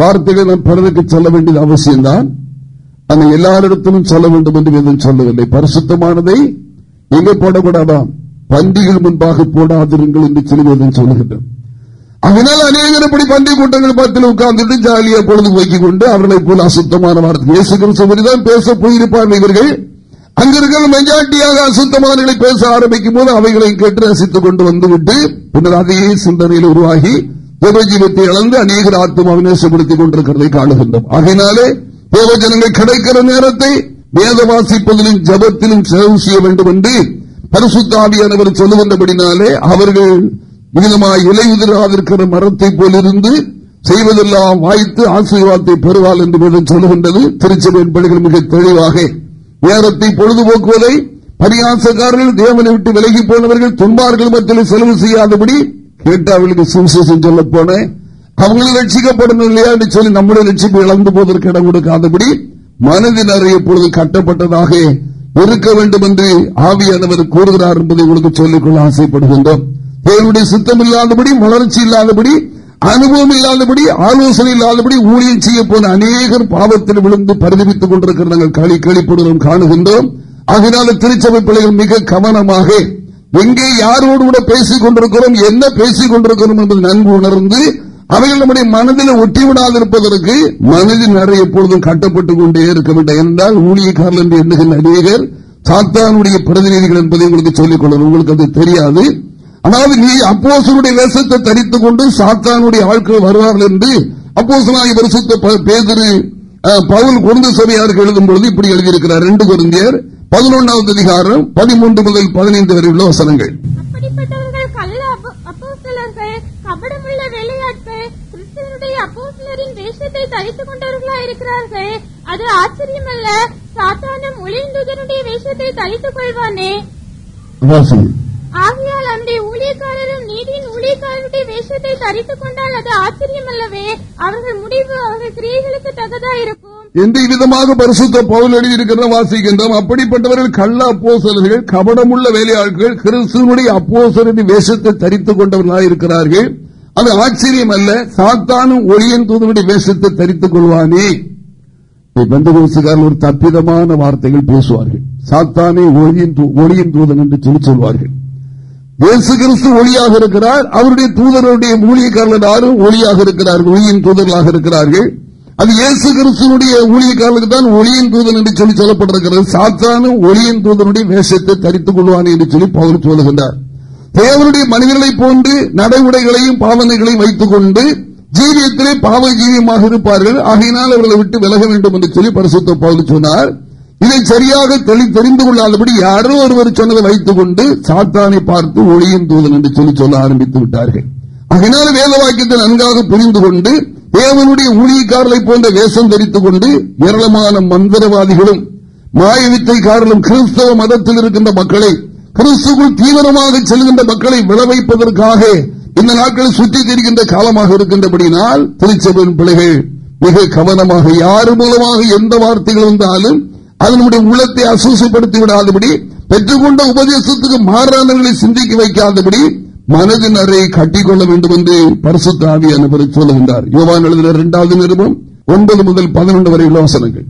வார்த்தைகளை நாம் பிறருக்கு சொல்ல வேண்டியது அவசியம்தான். அந்த எல்லாரிடத்திலும் சொல்ல வேண்டும் என்று எதுவும் சொல்லவில்லை. பரிசுத்தமானதை எங்கே போடக்கூடாதாம் பண்டிகள் முன்பாக போடாதிருங்கள் என்று சொல்லுவதும் சொல்லுகின்றோம் அதனால் அநேகர் இப்படி பண்டிகை கூட்டங்கள் பத்தில் உட்கார்ந்துட்டு ஜாலியா பொழுது போக்கிக் கொண்டு அவர்களை போல அசுத்தமான வார்த்தை. இயேசு பேச போயிருப்பார்கள் இவர்கள். அங்கிருக்கிற மெஜாரிட்டியாக அசுத்தமானங்களை பேச ஆரம்பிக்கும் போது அவைகளை கேட்டு ரசித்துக் கொண்டு வந்துவிட்டு பின்னர் அதையே சிந்தனையில் உருவாகி தேவஜீவத்தை இழந்து அநேகர் ஆத்மாவை நேசப்படுத்திக் கொண்டிருக்கிறதை காணுகின்றோம். ஆகையினாலே தேவஜனங்கள் கிடைக்கிற நேரத்தை வேத வாசிப்பதிலும் ஜபத்திலும் செலவு செய்ய வேண்டும் என்று பரிசுத்தாவியானவர் சொல்லுகின்றபடினாலே அவர்கள் விதமாய் இலையுதிராதிருக்கிற மரத்தை போலிருந்து செய்வதெல்லாம் வாய்த்து ஆசீர்வாதத்தை பெறுவாள் என்று சொல்லுகின்றது. திருச்சபையின் பள்ளிகள் மிக தெளிவாக நேரத்தை பொழுதுபோக்குவதை பரியாசக்காரர்கள் தேவனை விட்டு விலகி போனவர்கள் துன்பார்கள் மத்தியில் செலவு செய்யாதபடி கேட்டாவர்களுக்கு சுவிசேஷம் சொல்ல போனேன். அவங்களும் ரட்சிக்கப்படணும் இல்லையா என்று சொல்லி நம்முடைய லட்சிப்பு இழந்து போவதற்கு இடம் கொடுக்காதபடி மனதின் அறை எப்பொழுது கட்டப்பட்டதாக இருக்க வேண்டும் என்று ஆவியானவர் கூறுகிறார் என்பதை உங்களுக்கு சொல்லிக்கொள்ள ஆசைப்படுகின்றோம். தேவனுடைய சுத்தம் இல்லாதபடி வளர்ச்சி இல்லாதபடி அனுபவம் இல்லாதபடி ஆலோசனை இல்லாதபடி ஊழியம் செய்ய போன அநேகர் பாவத்தில் விழுந்து பரிதவித்துக் கொண்டிருக்கிற நாங்கள் களி கழிப்படுகிறோம் காணுகின்றோம். அதனால திருச்சபை பிள்ளைகள் மிக கவனமாக எங்கே யாரோடு கூட பேசிக் கொண்டிருக்கிறோம் என்ன பேசிக் கொண்டிருக்கிறோம் என்பது நன்கு உணர்ந்து அவைகள் நம்முடைய மனதில் ஒட்டிவிடாதிருப்பதற்கு மனதில் நிறைய எப்பொழுதும் கட்டப்பட்டுக் கொண்டே இருக்க வேண்டும். என்றால் ஊழியக்காரர்கள் என்று எண்ணுகின்ற அநேகர் சாத்தானுடைய பிரதிநிதிகள் என்பதை உங்களுக்கு சொல்லிக் கொள்ளணும் உங்களுக்கு அது தெரியாது. அதாவது நீ அப்போசனுடைய வேஷத்தை தரித்துக் கொண்டு சாத்தானுடைய ஆட்கள் வருவார்கள் என்று அப்போசனாய் வருஷத்தை பேதிரு பவுல் குழந்தை சபையாருக்கு எழுதும் பொழுது இப்படி எழுதியிருக்கிறார். ரெண்டு குருந்தியர் பதினொன்றாவது அதிகாரம் பதிமூன்று முதல் பதினைந்து வரை உள்ள வசனங்கள். அது ஆச்சரியமல்ல. சாத்தானும் ஒளிந்துதனுடைய வேஷத்தை தரித்துக் கொள்வானே. ஆகையால் அன்றைய ஊழியக்காரரும் நீதியின் ஊழியக்காரருடைய வேஷத்தை தரித்துக் கொண்டால் அது ஆச்சரியமல்லவே. அவர்கள் முடிவு அவர்கள் கிரியைகளுக்கு தகதா இருக்கும் எந்த விதமாக பரிசுத்த பவுல் எழுதியிருக்கிறத வாசிக்கின்றோம்? அப்படிப்பட்டவர்கள் கள்ள அப்போசலர்கள் கபடமுள்ள வேலையாட்கள் கிறிஸ்துவனுடைய அப்போசரின் வேஷத்தை தரித்துக் கொண்டவர்களாக இருக்கிறார்கள். அது ஆச்சரியம் அல்ல சாத்தானும் ஒளியன் தூதனுடைய வேஷத்தை தரித்துக் கொள்வானே. பந்தகோசுகாரர்கள் ஒரு தப்பிதமான வார்த்தைகள் பேசுவார்கள். சாத்தானே ஒளியின் ஒளியின் தூதன் என்று சொல்லி சொல்வார்கள். இயேசு கிறிஸ்து ஒளியாக இருக்கிறார். அவருடைய தூதருடைய மூலிகைக்காரர்கள் யாரும் ஒளியாக இருக்கிறார்கள். ஒளியின் தூதர்களாக இருக்கிறார்கள். அது இயேசு கிறிஸ்துவனுடைய ஊழியக்காரர்களுக்கு தான் ஒளியின் தூதன் என்று சொல்லி சொல்லப்பட்டிருக்கிறது. சாத்தானும் ஒளியின் தூதனுடைய வேஷத்தை தரித்துக் கொள்வான் என்று சொல்லி பவுல் சொல்லுகின்றார். தேவனுடைய மனிதர்களை போன்று நடைமுறைகளையும் பாவனைகளையும் வைத்துக் கொண்டு ஜீவியத்திலே பாவ ஜீவியமாக இருப்பார்கள். ஆகையினால் அவர்களை விட்டு விலக வேண்டும் என்று சொல்லி பரிசுத்த பவுல் சொன்னார். இதை சரியாக தெரிந்து கொள்ளாதபடி யாரோ ஒருவர் சொன்னதை வைத்துக் கொண்டு சாத்தானை பார்த்து ஒளியின் தூதன் என்று சொல்லி சொல்ல ஆரம்பித்து விட்டார்கள். அதனால வேத வாக்கியத்தை நன்காக புரிந்து கொண்டு தேவனுடைய ஊழியக்காரர்களை போன்ற வேஷம் தரித்துக் கொண்டு ஏராளமான மந்திரவாதிகளும் மாயவித்தைக்காரர்களும் கிறிஸ்தவ மதத்தில் இருக்கின்ற மக்களை கிறிஸ்துக்குள் தீவிரமாக செல்கின்ற மக்களை விளைவிப்பதற்காக இந்த நாட்களில் சுற்றி தெரிகின்ற காலமாக இருக்கின்றபடினால் திருச்சபையின் பிள்ளைகள் மிக கவனமாக யார் மூலமாக எந்த வார்த்தைகள் வந்தாலும் அது நம்முடைய உள்ளத்தை அசூசப்படுத்தி விடாதபடி பெற்றுக்கொண்ட உபதேசத்துக்கு மாறானவர்களை சிந்திக்க வைக்காதபடி மனதின் அறையை கட்டிக்கொள்ள வேண்டும் என்று பரிசுத்த ஆவியானவர் சொல்லுகின்றார். யோவான் எழுதின இரண்டாவது நிருபம் ஒன்பது முதல் பதினொன்று வரை யோசனைகள்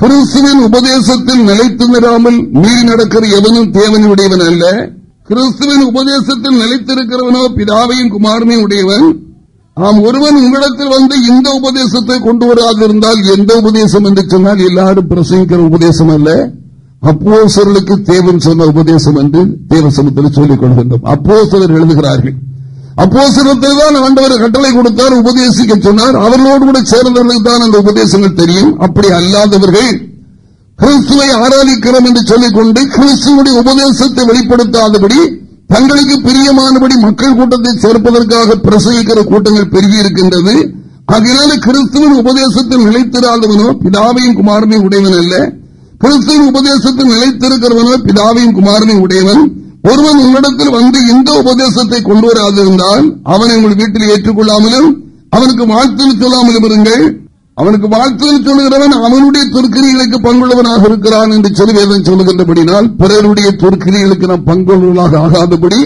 கிறிஸ்துவின் உபதேசத்தில் நிலைத்து நிறாமல் மீறி நடக்கிற எவனும் தேவனுடையவன் அல்ல. கிறிஸ்துவின் உபதேசத்தில் நிலைத்திருக்கிறவனோ பிதாவையும் குமாரனையும் உடையவன். ஆம் ஒருவன் உங்களிடத்தில் வந்து இந்த உபதேசத்தை கொண்டு வராதிருந்தால் எந்த உபதேசம் என்று சொன்னால் எல்லாரும் பிரசங்கிக்கிற உபதேசம் அல்ல. அப்போசர்களுக்கு தேவன் சொன்ன உபதேசம் என்று தேவசமத்தில் சொல்லிக் கொள்கின்றோம். அப்போசலர் எழுதுகிறார்கள். அப்போசலத்தை தான் ஆண்டவர் கட்டளை கொடுத்தார் உபதேசிக்க சொன்னார். அவர்களோடு கூட சேர்ந்தவர்களுக்கு தான் அந்த உபதேசங்கள் தெரியும். அப்படி அல்லாதவர்கள் கிறிஸ்துவை ஆராதிக்கிறோம் என்று சொல்லிக்கொண்டு கிறிஸ்துவனுடைய உபதேசத்தை வெளிப்படுத்தாதபடி தங்களுக்கு பிரியமானபடி மக்கள் கூட்டத்தை சேர்ப்பதற்காக பிரசங்கிக்கிற கூட்டங்கள் பெருகி இருக்கின்றது. அதனால கிறிஸ்துவின் உபதேசத்தில் நிலைத்திராதவனோ பிதாவையும் குமாரனையும் உடையவன் அல்ல. கிறிஸ்துவின் உபதேசத்தில் நிலைத்திருக்கிறவனோ பிதாவையும் குமாரனையும் உடையவன். ஒருவன் உங்களிடத்தில் வந்து இந்த உபதேசத்தை கொண்டு வராதிருந்தால் அவனை உங்கள் வீட்டில் ஏற்றுக்கொள்ளாமலும் அவனுக்கு வாழ்த்து சொல்லாமலும் இருங்கள். அவனுக்கு வாழ்த்துதல் சொல்லுகிறவன் அவனுடைய துர்க்கிரிகளுக்கு பங்குள்ளவனாக இருக்கிறான் என்று சொல்லி சொல்லுகின்றபடினால் பிறருடைய துர்க்கிரிகளுக்கு நாம் பங்குள்ளவர்களாக ஆகாதபடி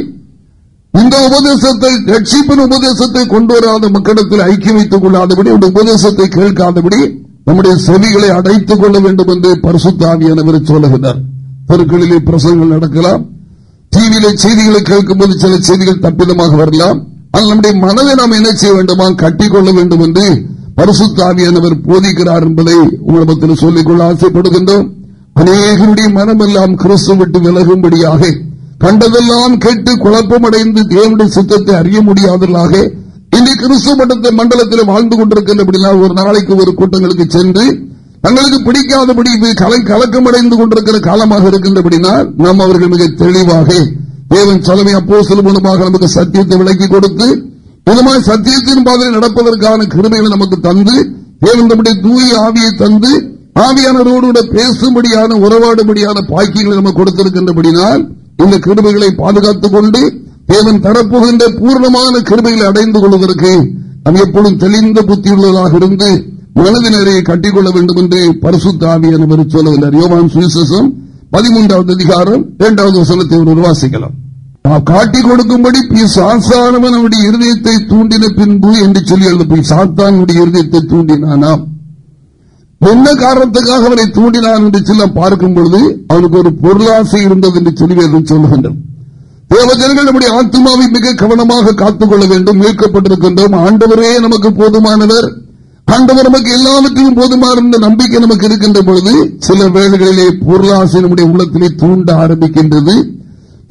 இந்த உபதேசத்தை ரட்சிப்பின் உபதேசத்தை கொண்டு வராத மக்களிடத்தில் ஐக்கியம் வைத்துக் கொள்ளாதபடி அந்த உபதேசத்தை கேட்காதபடி நம்முடைய செவிகளை அடைத்துக் கொள்ள வேண்டும் என்று பரிசுத்தாவியானவர் சொல்லுகிறார் தெருக்களிலே பிரசங்கள் நடக்கலாம். டிவியில செய்திகளை கேட்கும் போது சில செய்திகள் தப்பிதமாக வரலாம். ஆனால் நம்முடைய மனதை நாம் என்ன செய்ய வேண்டுமா? கட்டிக்கொள்ள வேண்டும் என்று பரிசுத்தாவியானவர் போதிக்கிறார் என்பதை உங்களிடத்தில் சொல்லிக்கொள்ள ஆசைப்படுகின்றோம். அநேகருடைய மனமெல்லாம் கிறிஸ்து விட்டு விலகும்படியாக கண்டதெல்லாம் கேட்டு குழப்பமடைந்து தேவனுடைய சுத்தத்தை அறிய முடியாதவர்களாக இன்றைக்கு கிறிஸ்து மட்டத்தை மண்டலத்தில் வாழ்ந்து கொண்டிருக்கின்றபடினா ஒரு நாளைக்கு ஒரு கூட்டங்களுக்கு சென்று தங்களுக்கு பிடிக்காதபடி கலை கலக்கமடைந்து கொண்டிருக்கிற காலமாக இருக்கின்றபடினால் நாம் அவர்கள் மிக தெளிவாக தேவன் தலைமை அப்போ மூலமாக நமக்கு சத்தியத்தை விளக்கி கொடுத்து விதமாக சத்தியத்தின் பாதையில் நடப்பதற்கான கிருமைகளை நமக்கு தந்து தேவன் தூய ஆவியை தந்து ஆவியானவரோடு பேசும்படியான உறவாடும்படியான பாக்கியங்களை நமக்கு கொடுத்திருக்கின்றபடினால் இந்த கிருமைகளை பாதுகாத்துக் கொண்டு தேவன் தரப்போகின்ற பூர்ணமான கிருமைகளை அடைந்து கொள்வதற்கு நாம் எப்பொழுதும் தெளிந்த புத்தியுள்ளதாக இருந்து மனதினரை கட்டிக்கொள்ள வேண்டும் என்று பரிசுத்த ஆவியானவர் சொல்லுகின்றார் யோகான் சுவிசேஷம் பதிமூன்றாவது அதிகாரம் இரண்டாவது வசனத்தை ஒரு வாசிக்கலாம். காட்டிக் கொடுக்கும்படி சாத்தானவன் அவனுடைய இருதயத்தை தூண்டின பின்பு என்று சொல்லி எழுத சாத்தானுடைய இருதயத்தை தூண்டினானாம் என்ன காரணத்துக்காக அவனை தூண்டினான் என்று சொல்ல பார்க்கும் பொழுது அவனுக்கு ஒரு பொருளாசை இருந்தது என்று சொல்லி சொல்லுகின்றனர் தேவஜனங்கள் நம்முடைய ஆத்மாவை மிக கவனமாக காத்துக்கொள்ள வேண்டும் மீட்கப்பட்டிருக்கின்றோம். ஆண்டவரே நமக்கு போதுமானவர். ஆண்டவர் நமக்கு எல்லாவற்றையும் போதுமான நம்பிக்கை நமக்கு இருக்கின்ற பொழுது சில வேளைகளிலே பொருளாசை நம்முடைய உள்ளத்திலே தூண்ட ஆரம்பிக்கின்றது.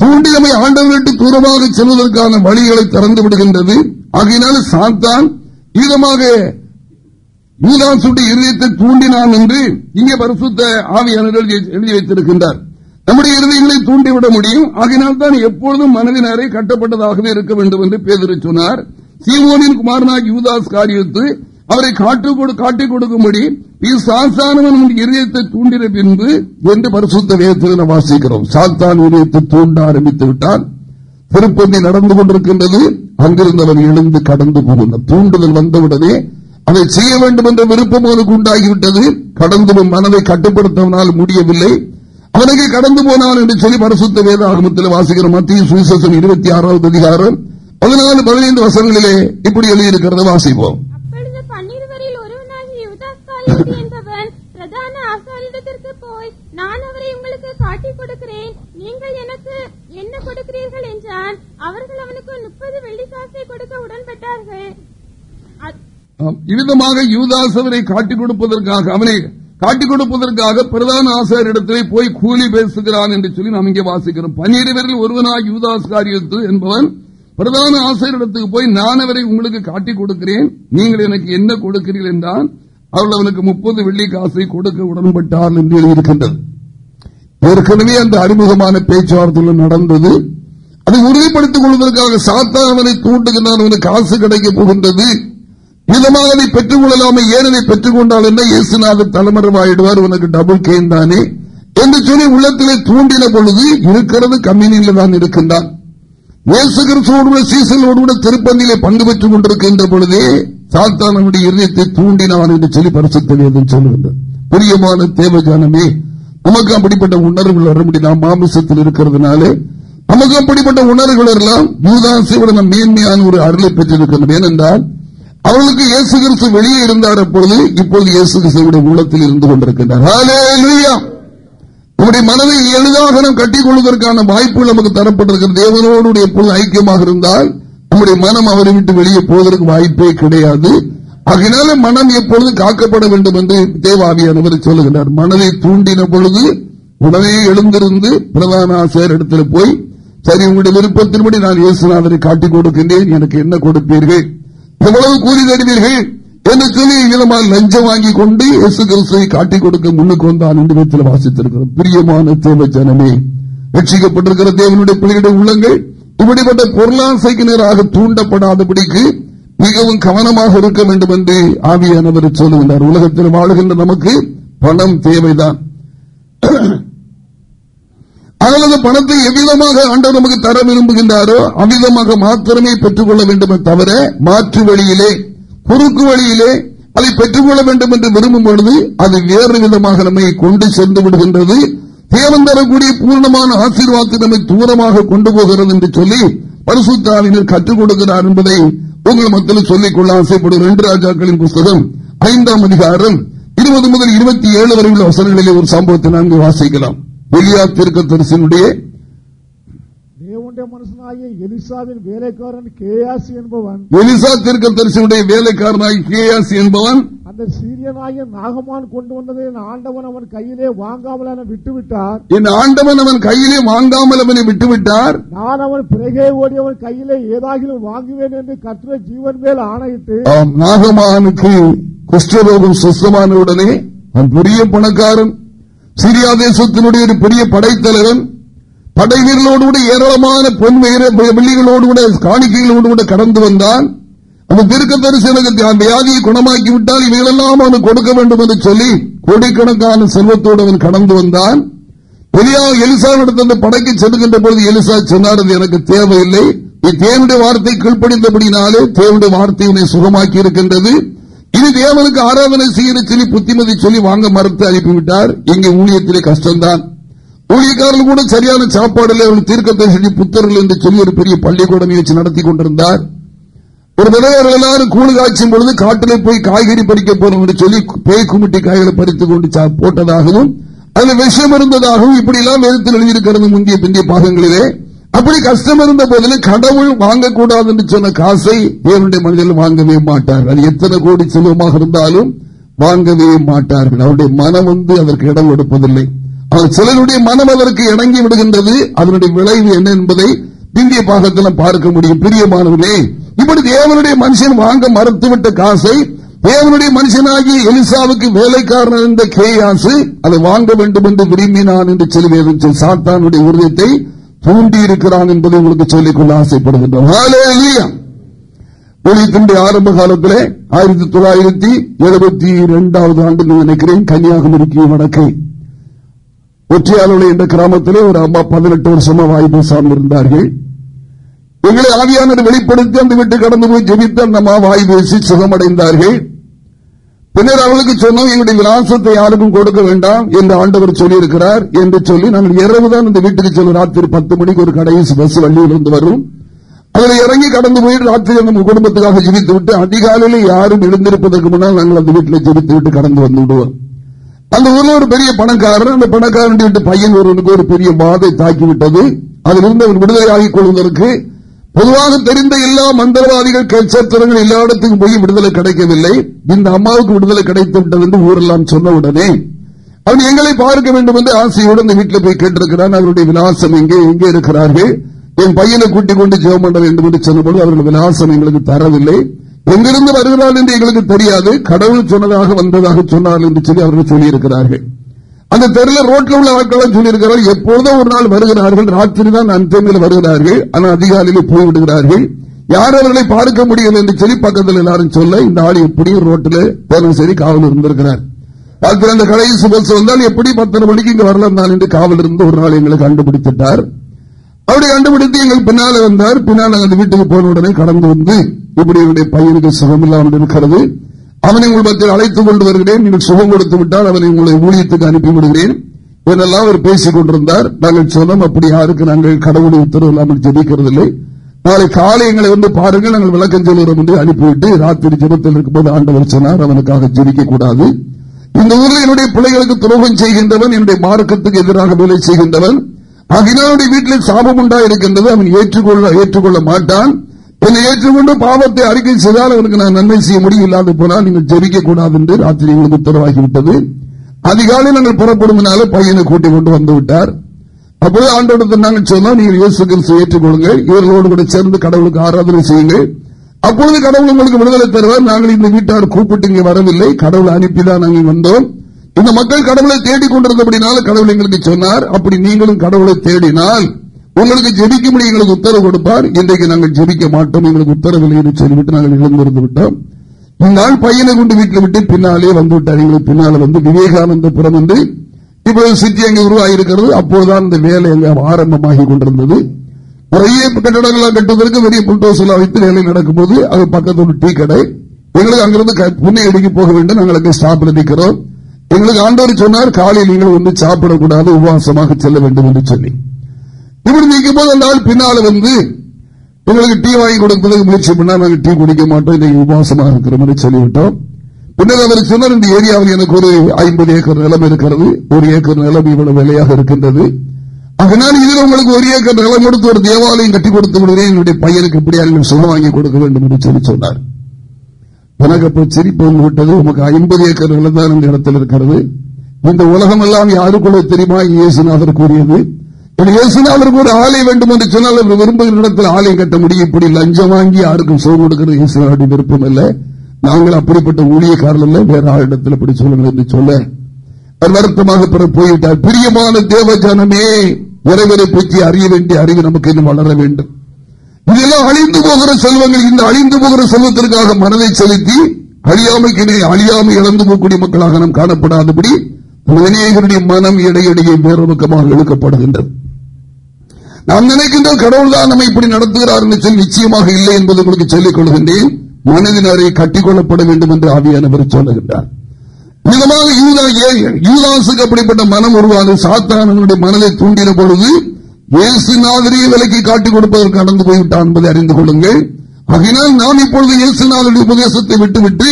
தூண்டி நம்மை ஆண்டவர்கிட்ட தூரமாக செல்வதற்கான வழிகளை திறந்து விடுகின்றது. ஆகையினால சாத்தான் ஈதமாக யூதாசுடைய இருதயத்தை தூண்டினான் என்று இங்கே பரிசுத்த ஆவியான எழுதி வைத்திருக்கின்றார். நம்முடைய இருதயங்களை தூண்டிவிட முடியும். ஆகினால் தான் எப்பொழுதும் மனதினரை கட்டப்பட்டதாகவே இருக்க வேண்டும் என்று பேதறி சொன்னார். சீமோனின் குமாரனாக யூதாஸ் காரியத்து அவரை காட்டிக் கொடுக்கும்படி சாத்தானவன் இதயத்தை தூண்டின பின்பு என்று பரிசுத்த வேதத்தில் வாசிக்கிறோம். சாத்தான் இதயத்தை தூண்ட ஆரம்பித்து விட்டான். திருப்பந்தி நடந்து கொண்டிருக்கின்றது. அங்கிருந்தவன் எழுந்து கடந்து போகின்ற தூண்டுதல் வந்தவுடனே அதை செய்ய வேண்டும் என்ற விருப்பம் அவனுக்கு உண்டாகிவிட்டது. கடந்து மனதை கட்டுப்படுத்தவனால் முடியவில்லை. அவனுக்கு கடந்து போனான் என்று சொல்லி பரிசுத்த வேத ஆகமத்தில் வாசிக்கிற மத்திய சுவிசேஷம் இருபத்தி ஆறாவது அதிகாரம் பதினாலு பதினைந்து வசங்களிலே இப்படி எழுதியிருக்கிறத வாசிப்போம். என்பவன் பிரதான ஆசாரிடத்திற்கு போய் நான் அவரை உங்களுக்கு காட்டி கொடுக்கிறேன். நீங்கள் எனக்கு என்ன கொடுக்கிறீர்கள் என்றான். அவர்கள் அவனுக்கு முப்பது வெள்ளி காசை கொடுக்க உடன்பட்டார்கள். இவ்விதமாக யூதாஸ் அவரை காட்டிக் கொடுப்பதற்காக அவனை காட்டிக் கொடுப்பதற்காக பிரதான ஆசாரியிடத்திலே போய் கூலி பேசுகிறான் என்று சொல்லி நாம் இங்கே வாசிக்கிறோம். பன்னிரவரில் ஒருவனாக யூதாஸ் காரியத்து என்பவன் பிரதான ஆசிரியரிடத்துக்கு போய் நான் அவரை உங்களுக்கு காட்டிக் கொடுக்கிறேன். நீங்கள் எனக்கு என்ன கொடுக்கிறீர்கள்? என்றான். அவர்கள் அவனுக்கு முப்பது வெள்ளி காசை கொடுக்க உடன்பட்டார் என்று எழுதியிருக்கின்றது. ஏற்கனவே அந்த அறிமுகமான பேச்சுவார்த்தையில் நடந்தது. அதை உறுதிப்படுத்திக் கொள்வதற்காக சாத்தான் அவனை தூண்டுகின்றான் அவனுக்கு காசு கிடைக்க போகின்றது. விதமாக அதை பெற்றுக் கொள்ளலாமே ஏன் அதை பெற்றுக் கொண்டால் என்ன இயேசுநாதர் தலைமறைவாயிடுவார் உனக்கு டபுள் கேன் தானே என்று சொல்லி உள்ளத்திலே தூண்டின பொழுது இருக்கிறது கம்யூனியில் தான் இருக்கின்றான். இயேசு கிறிஸ்துவோடு சீசனோடு திருப்பந்தியிலே பங்கு பெற்றுக் கொண்டிருக்கின்ற பொழுதே சாத்தான் நம்முடைய இதயத்தை தூண்டினான் என்று சொல்லி பரிசுத்த வேதம் பிரியமான தேவஜானமே நமக்கு அப்படிப்பட்ட உணர்வுகள் வர முடியும். நாம் மாமிசத்தில் இருக்கிறதுனாலே நமக்கு அப்படிப்பட்ட உணர்வுகள் எல்லாம் யூதாசையோட நம் மேன்மையான ஒரு அருளை பெற்றிருக்கின்றன. ஏனென்றால் அவர்களுக்கு இயேசு கிறிஸ்து வெளியே இருந்தார் அப்பொழுது இப்பொழுது இயேசு கிறிஸ்துடைய உள்ளத்தில் இருந்து கொண்டிருக்கின்றார். நம்முடைய மனதை எளிதாக நாம் கட்டிக் கொள்வதற்கான வாய்ப்புகள் நமக்கு தரப்பட்டிருக்கிறது தேவனோடு எப்பொழுது ஐக்கியமாக இருந்தால் நம்முடைய மனம் அவரை விட்டு வெளியே போவதற்கு வாய்ப்பே கிடையாது. அதனால மனம் எப்பொழுது காக்கப்பட வேண்டும் என்று தேவாவியானவர் சொல்லுகிறார் மனதை தூண்டின பொழுது உடனே எழுந்திருந்து பிரதான ஆசிரியர் இடத்துல போய் சரி உங்களுடைய விருப்பத்தின்படி நான் இயேசுநாதனை காட்டிக் கொடுக்கின்றேன் எனக்கு என்ன கொடுப்பீர்கள்? எவ்வளவு கூலி தருவீர்கள்? என்று சொல்லி லஞ்சம் வாங்கி கொண்டு இயேசு கிறிஸ்துவை காட்டிக் கொடுக்க முன்னுக்கு வந்தான் என்று வீட்டில் வாசித்திருக்கிறோம். பிரியமான தேவ ஜனமே ரட்சிக்கப்பட்டிருக்கிற தேவனுடைய பிள்ளைகளுடைய உள்ளங்கள் இப்படிப்பட்ட பொருளாசைக்கு நேராக தூண்டப்படாதபடிக்கு மிகவும் கவனமாக இருக்க வேண்டும் என்று ஆவியானவர் சொல்லுகின்றார். உலகத்தில் வாழ்கின்ற நமக்கு பணம் தேவைதான். அதாவது பணத்தை எவ்விதமாக ஆண்டவர் நமக்கு தர விரும்புகின்றாரோ அவ்விதமாக மாத்திரமே பெற்றுக்கொள்ள வேண்டும் தவிர மாற்று வழியிலே குறுக்கு வழியிலே அதை பெற்றுக்கொள்ள வேண்டும் என்று விரும்பும் பொழுது அது வேறு விதமாக நம்மை கொண்டு சென்று விடுகின்றது. தேவன் தரக்கூடிய பூர்ணமான ஆசீர்வாதத்தை நம்மை தூரமாக கொண்டு போகிறது என்று சொல்லி பரிசுத்தாவினர் கற்றுக் கொடுக்கிறார் என்பதை உங்கள் மக்கள் சொல்லிக்கொள்ள ஆசைப்படும் ரெண்டு ராஜாக்களின் புஸ்தகம் ஐந்தாம் அதிகாரம் இருபது முதல் இருபத்தி ஏழு வரை உள்ள வசனங்களிலே ஒரு சம்பவத்தை நான்கு வாசிக்கலாம். வெளியா தீர்க்க தரிசனுடைய தேவனுடைய மனுஷனாகிய எலிசாவின் வேலைக்காரன் கேயாசி என்பவன். எலிசா தீர்க்க தரிசனுடைய வேலைக்காரனாகி கேயாசி என்பவன். அந்த சீரியனாகிய நாகமான் கொண்டு வந்ததை ஆண்டவன் அவன் கையிலே வாங்காமல் அவனை விட்டுவிட்டார். என் ஆண்டவன் அவன் கையிலே வாங்காமல் அவனை விட்டுவிட்டார். நான் அவன் பிறகே ஓடி அவன் கையிலே ஏதாகிலும் வாங்குவேன் என்று கற்ற ஜீவன் மேல் ஆணையிட்டு நாகமானுக்கு குஷ்டரோகம் சுஸ்தமான உடனே அவன் பெரிய பணக்காரன். சிரியா தேசத்தினுடைய ஒரு பெரிய படைத்தலைவன். படை வீரர்களோடு கூட ஏராளமான பொன் வீர- வெள்ளிகளோடு கூட காணிக்கைகளோடு கூட கடந்து வந்தான் அவன் திருக்க தரிசனத்தை அந்த வியாதியை குணமாக்கி விட்டால் இவைகளெல்லாம் அவனுக்கு கொடுக்க வேண்டும் என்று சொல்லி கோடிக்கணக்கான செல்வத்தோடு அவன் கடந்து வந்தான். பெரியா எலிசாவிடத்தில் அந்த படைக்கு செல்கின்ற பொழுது எலிசா சொன்னார் எனக்கு தேவையில்லை. தேவனுடைய வார்த்தை கீழ்ப்படிந்தபடினாலே தேவனுடைய வார்த்தையினை சுகமாக்கி இருக்கின்றது. இது தேவனுக்கு ஆராதனை செய்ய சொல்லி புத்திமதி சொல்லி வாங்க மறுத்து அனுப்பிவிட்டார். இங்கே ஊழியத்திலே கஷ்டம்தான். ஊழியக்காரர்கள் கூட சரியான சாப்பாடு இல்லை தீர்க்கத்தை செஞ்சு புத்தர்கள் என்று சொல்லி ஒரு பெரிய பள்ளிக்கூடம் வச்சு நடத்தி கொண்டிருந்தார். ஒரு விளையாடுகள் எல்லாரும் கூடு காய்ச்சும் பொழுது காட்டிலே போய் காய்கறி பறிக்க போறோம் என்று சொல்லி பேய் குமிட்டி காய்களை பறித்துக் கொண்டு சா- போட்டதாகவும் அதுல விஷம் இருந்ததாகவும் இப்படி எல்லாம் வேதத்தில் எழுதியிருக்கிறது முந்தைய பிந்திய பாகங்களிலே. அப்படி கஷ்டம் இருந்த போதிலும் கடவுள் வாங்கக்கூடாது என்று சொன்ன காசை தேவனுடைய மனிதர்கள் வாங்கவே மாட்டார்கள். அது எத்தனை கோடி செல்வமாக இருந்தாலும் வாங்கவே மாட்டார்கள். அவருடைய மனம் வந்து அதற்கு இடம் கொடுப்பதில்லை. சிலருடைய மனம் அதற்கு இணங்கி விடுகின்றது. அதனுடைய விளைவு என்ன என்பதை பிந்திய பாகத்தில் பார்க்க முடியும். பிரியமானவர்களே இப்படி தேவனுடைய மனுஷன் வாங்க மறுத்துவிட்ட காசை தேவனுடைய மனுஷனாகி எலிசாவுக்கு வேலைக்காரன் இருந்த கேயாசு அதை வாங்க வேண்டும் என்று விரும்பினான் என்று சொல்லி சாத்தானுடைய உருவத்தை தூண்டி இருக்கிறான் என்பதை உங்களுக்கு சொல்லிக்கொள்ள ஆசைப்படுகின்றோம். ஹalleluya. ஆரம்ப காலத்தில் ஆயிரத்தி தொள்ளாயிரத்தி எழுபத்தி இரண்டாவது ஆண்டு நினைக்கிறேன் கன்னியாகுமரிக்கு வடக்கை. ஒற்றையாளர் என்ற கிராமத்திலே ஒரு அம்மா பதினெட்டு வருஷமா வாய் பேசாமல் இருந்தார்கள். எங்களை ஆவியானவர் வெளிப்படுத்தி அந்த வீட்டு கடந்து போய் ஜெபித்து அந்த அம்மா வாய் பேசி சுகமடைந்தார்கள். பின்னர் அவளுக்கு சொன்னோம் எங்களுடைய விலாசத்தை யாருக்கும் கொடுக்க வேண்டாம் என்று ஆண்டவர் சொல்லியிருக்கிறார் என்று சொல்லி நாங்கள் இரவுதான் இந்த வீட்டுக்கு செல்லும். ராத்திரி பத்து மணிக்கு ஒரு கடைசி பஸ் வள்ளியிலிருந்து வரும். அதில் இறங்கி கடந்து போய் ராத்திரி நம்ம குடும்பத்துக்காக ஜெபித்து விட்டு அதிகாலையில் யாரும் எழுந்திருப்பதற்கு முன்னால் நாங்கள் அந்த வீட்டில் ஜெபித்து விட்டு கடந்து வந்து விடுவோம் அந்த ஊர்ல ஒரு பெரிய பணக்காரர் அந்த பணக்காரன் வீட்டு பையன் ஒருவனுக்கு ஒரு பெரிய பாதை தாக்கி விட்டது அதிலிருந்து அவர் விடுதலை ஆகிக் கொள்வதற்கு பொதுவாக தெரிந்த எல்லா மந்திரவாதிகள் கேட்சத்திரங்கள் எல்லா இடத்துக்கும் போய் விடுதலை கிடைக்கவில்லை. இந்த அம்மாவுக்கு விடுதலை கிடைத்து விட்டது என்று ஊரெல்லாம் சொன்ன உடனே அவன் எங்களை பார்க்க வேண்டும் என்று ஆசையோடு அந்த வீட்டில் போய் கேட்டிருக்கிறான். அவருடைய விலாசம் எங்கே எங்கே இருக்கிறார்கள்? என் பையனை கூட்டிக் கொண்டு ஜெபம் பண்ண வேண்டும் என்று சொன்னபோது அவர்கள் விலாசம் எங்களுக்கு தரவில்லை. எங்கிருந்து வருகிறாள் என்று எங்களுக்கு தெரியாது. கடவுள் சொன்னதாக வந்ததாக சொன்னார் என்று சொல்லி அவர்கள் சொல்லியிருக்கிறார்கள். அந்த தெருல ரோட்ல உள்ள ஆட்கள் சொல்லியிருக்கிறார்கள் எப்பொழுதும் ஒரு நாள் வருகிறார்கள். ராத்திரி தான் அன்றைமையில் வருகிறார்கள். ஆனால் அதிகாலையில் போய்விடுகிறார்கள் யார் அவர்களை பார்க்க முடியும் என்று சொல்லி பக்கத்தில் எல்லாரும் சொல்ல இந்த ஆள் எப்படியும் ரோட்டில் போன சரி காவல் இருந்திருக்கிறார். ராத்திரி அந்த கடைசி பஸ் வந்தால் எப்படி பத்தரை மணிக்கு இங்க வரலாம் தான் என்று காவல் இருந்து ஒரு நாள் எங்களை கண்டுபிடித்துட்டார். அவருடைய கண்டுபிடித்து எங்கள் பின்னால வந்தார். பின்னால் அந்த வீட்டுக்கு போன உடனே கடந்து வந்து இப்படி என்னுடைய பையனுக்கு சுகம் இல்லாமல் இருக்கிறது. அவனை உங்கள் மத்தியில் அழைத்துக் கொண்டு வருகிறேன். நீங்கள் சுகம் கொடுத்து விட்டால் அவனை உங்களை ஊழியத்துக்கு அனுப்பி விடுகிறேன் இதெல்லாம் அவர் பேசிக் கொண்டிருந்தார். நாங்கள் சொன்னோம் அப்படி யாருக்கு நாங்கள் கடவுளை உத்தரவு இல்லாமல் ஜெபிக்கிறதில்லை. நாளை காலை எங்களை வந்து பாருங்கள். நாங்கள் விளக்கம் சொல்கிறோம் என்று அனுப்பிவிட்டு ராத்திரி ஜெபத்தில் இருக்கும்போது ஆண்டவர் சொன்னார் அவனுக்காக ஜெபிக்க கூடாது. இந்த ஊரில் என்னுடைய பிள்ளைகளுக்கு துரோகம் செய்கின்றவன் என்னுடைய மார்க்கத்துக்கு எதிராக வேலை செய்கின்றவன் அகிலாவுடைய வீட்டில் சாபம் உண்டா இருக்கின்றது அவன் ஏற்றுக்கொள்ள ஏற்றுக்கொள்ள மாட்டான். என்னை ஏற்றுக்கொண்டு பாவத்தை அறிக்கை செய்தால் அவனுக்கு நான் நன்மை செய்ய முடியும். இல்லாது போனால் நீங்கள் ஜெபிக்க கூடாது என்று ராத்திரி எங்களுக்கு உத்தரவாகிவிட்டது. அதிகாலை நாங்கள் புறப்படுவதனால பையனை கூட்டிக் கொண்டு வந்து விட்டார். அப்போது ஆண்டோடு நாங்கள் சொன்னோம் நீங்கள் இயேசு கிறிஸ்து ஏற்றுக்கொள்ளுங்கள். இவர்களோடு கூட சேர்ந்து கடவுளுக்கு ஆராதனை செய்யுங்கள். அப்பொழுது கடவுள் உங்களுக்கு விடுதலை தருவார். நாங்கள் இந்த வீட்டார் கூப்பிட்டு இங்கே வரவில்லை. கடவுள் அனுப்பிதான் நாங்கள் வந்தோம். இந்த மக்கள் கடவுளை தேடிக் கொண்டிருந்தபடினால கடவுள் எங்களுக்கு சொன்னார். அப்படி நீங்களும் கடவுளை தேடினால் உங்களுக்கு ஜெபிக்கும்படி எங்களுக்கு உத்தரவு கொடுப்பார். இன்றைக்கு நாங்கள் ஜெபிக்க மாட்டோம். எங்களுக்கு உத்தரவில்லை என்று சொல்லிவிட்டு நாங்கள் எழுந்திருந்து விட்டோம். இந்த நாள் பையனை கொண்டு வீட்டில் விட்டு பின்னாலே வந்து விட்டார் எங்களுக்கு பின்னால வந்து விவேகானந்தபுரம் என்று இப்பொழுது சிட்டி அங்கே உருவாகியிருக்கிறது அப்போதுதான் இந்த வேலை அங்கே ஆரம்பமாகி கொண்டிருந்தது. நிறைய கட்டடங்கள் கட்டுவதற்கு பெரிய புல்டோசலா வைத்து வேலை நடக்கும்போது அது பக்கத்து ஒரு டீ கடை. எங்களுக்கு அங்கிருந்து புண்ணை அடிக்க போக வேண்டும். நாங்கள் அங்கே ஸ்டாப்ல நிற்கிறோம். எங்களுக்கு ஆண்டவர் சொன்னார் காலையில் நீங்கள் வந்து சாப்பிடக்கூடாது உபவாசமாக செல்ல வேண்டும் என்று சொல்லி. இப்படி நிற்கும் போது அந்த ஆள் பின்னால வந்து உங்களுக்கு டீ வாங்கி கொடுப்பதற்கு முயற்சி பண்ணா நாங்க டீ குடிக்க மாட்டோம் இன்னைக்கு உபவாசமாக இருக்கிற மாதிரி சொல்லிவிட்டோம். பின்னர் அவர் சொன்னார் இந்த ஏரியாவில் எனக்கு ஒரு ஐம்பது ஏக்கர் நிலம் இருக்கிறது ஒரு ஏக்கர் நிலம் இவ்வளவு விலையாக இருக்கின்றது. அதனால் இதில் உங்களுக்கு ஒரு ஏக்கர் நிலம் கொடுத்து ஒரு தேவாலயம் கட்டி கொடுத்து விடுகிறேன் என்னுடைய பையனுக்கு எப்படியா சுகம் வாங்கி கொடுக்க வேண்டும் என்று சொல்லி சொன்னார். எனக்கு அப்ப சிரிப்பு வந்து விட்டது உமக்கு ஐம்பது ஏக்கர் தான் இந்த இடத்தில் இருக்கிறது. இந்த உலகம் எல்லாம் யாருக்குள்ள தெரியுமா? இயேசுநாதர் கூறியது. இயேசுநாதருக்கு ஒரு ஆலை வேண்டும் என்று சொன்னால் அவர் விரும்புகிற இடத்தில் ஆலயம் கட்ட முடியும். இப்படி லஞ்சம் வாங்கி யாருக்கும் சுகம் கொடுக்கிறது இயேசுநாடைய விருப்பம் இல்லை நாங்கள் அப்படிப்பட்ட ஊழியக்காரர்கள் இல்லை வேற ஆளிடத்தில் அப்படி சொல்லுங்கள் என்று சொல்ல. அவர் வருத்தமாக பிற போய்விட்டார். பிரியமான தேவ ஜனமே இறைவனை பற்றி அறிய வேண்டிய அறிவு நமக்கு இன்னும் வளர வேண்டும். இதெல்லாம் அழிந்து போகிற செல்வங்கள் இந்த அழிந்து போகிற செல்வத்திற்காக மனதை செலுத்தி அழியாமைக்கு அழியாமை இழந்து போகக்கூடிய மக்களாக நாம் காணப்படாதபடி அநேகருடைய மனம் இடையிடையே வேறு பக்கமாக இழுக்கப்படுகின்றது. நாம் நினைக்கின்ற கடவுள் தான் நம்மை இப்படி நடத்துகிறார் என்று சொல்லி நிச்சயமாக இல்லை என்பது உங்களுக்கு சொல்லிக் கொள்கின்றேன். மனதினரை கட்டிக்கொள்ளப்பட வேண்டும் என்று ஆவியானவர் சொல்லுகின்றார். விதமாக யூதாசுக்கு அப்படிப்பட்ட மனம் உருவாது சாத்தானவனுடைய மனதை தூண்டின பொழுது இயேசு இயேசுநாதரையே விலைக்கு காட்டிக் கொடுப்பதற்கு கடந்து போய்விட்டான் என்பதை அறிந்து கொள்ளுங்கள். ஆகினால் நாம் இப்பொழுது இயேசுநாதருடைய உபதேசத்தை விட்டுவிட்டு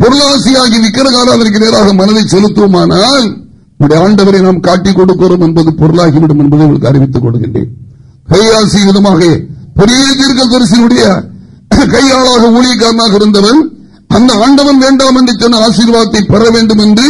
பொருளாசியாகி விக்கிரகாராதனைக்கு நேராக மனதை செலுத்துவோமானால் ஆண்டவரை நாம் காட்டிக் கொடுக்கிறோம் என்பது பொருளாகிவிடும் என்பதை உங்களுக்கு அறிவித்துக் கொள்கின்றேன். கையாசி விதமாக பெரிய தீர்க்க தரிசனுடைய கையாளாக ஊழியக்காரனாக இருந்தவன் அந்த ஆண்டவன் வேண்டாம் என்று சொன்ன ஆசீர்வாதத்தை பெற வேண்டும் என்று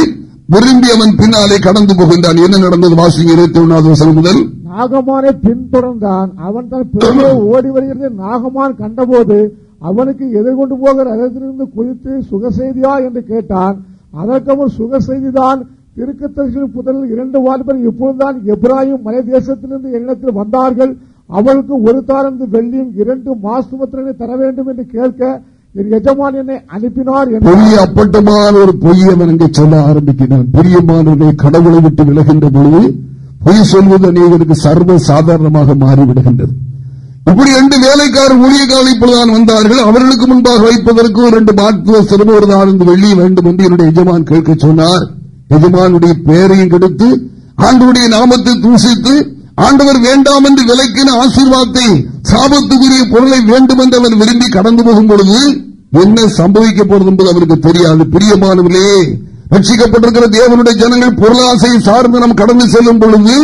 விரும்பி அவன் பின்னாலே கடந்து போகின்றான் என்ன நடந்தது? வாசிங்க இருபத்தி ஒன்னாவது வசனம் முதல். நாகமானை பின்தொடர்ந்தான். அவன் தன் பிறகு ஓடி வருகிறது. நாகமான் கண்டபோது அவனுக்கு எதிர்கொண்டு போக ரகத்திலிருந்து குறித்து சுக செய்தியா? என்று கேட்டான். அதற்கு அவன் சுக செய்திதான். திருக்கத்தர்கள் புதலில் இரண்டு வாலிபர் இப்பொழுதுதான் எப்ராஹிம் மலை தேசத்திலிருந்து என்னிடத்தில் வந்தார்கள். அவளுக்கு ஒரு தாரந்து வெள்ளியும் இரண்டு மாசுமத்திரனை தர வேண்டும் என்று கேட்க என் எஜமான் என்னை அனுப்பினார் அப்பட்டமான ஒரு பொய்யை இங்கே சொல்ல ஆரம்பிக்கிறான் பிரியமானவர்களை கடவுளை விட்டு விலகின்ற பொழுது பொய் சொல்வது அநேகருக்கு சர்வ சாதாரணமாக மாறிவிடுகின்றது. இப்படி ரெண்டு வேலைக்காரர் ஊழியக்காரர்கள் இப்பொழுதுதான் வந்தார்கள். அவர்களுக்கு முன்பாக வைப்பதற்கு ரெண்டு மாற்று ஒரு தான் வெள்ளி வேண்டும் என்று என்னுடைய எஜமான் கேட்க சொன்னார். எஜமானுடைய பெயரையும் கெடுத்து ஆண்டுடைய நாமத்தை தூசித்து ஆண்டவர் வேண்டாம் என்று விலக்கின ஆசீர்வாதத்தை சாபத்துக்குரிய பொருளை வேண்டும் என்று அவர் விரும்பி கடந்து போகும் பொழுது என்ன சம்பவிக்க போறது என்பது அவருக்கு தெரியாது. பிரியமானவர்களே ரட்சிக்கப்பட்டிருக்கிற தேவனுடைய ஜனங்கள் பொருளாசையை சார்ந்து நாம் கடந்து செல்லும் பொழுது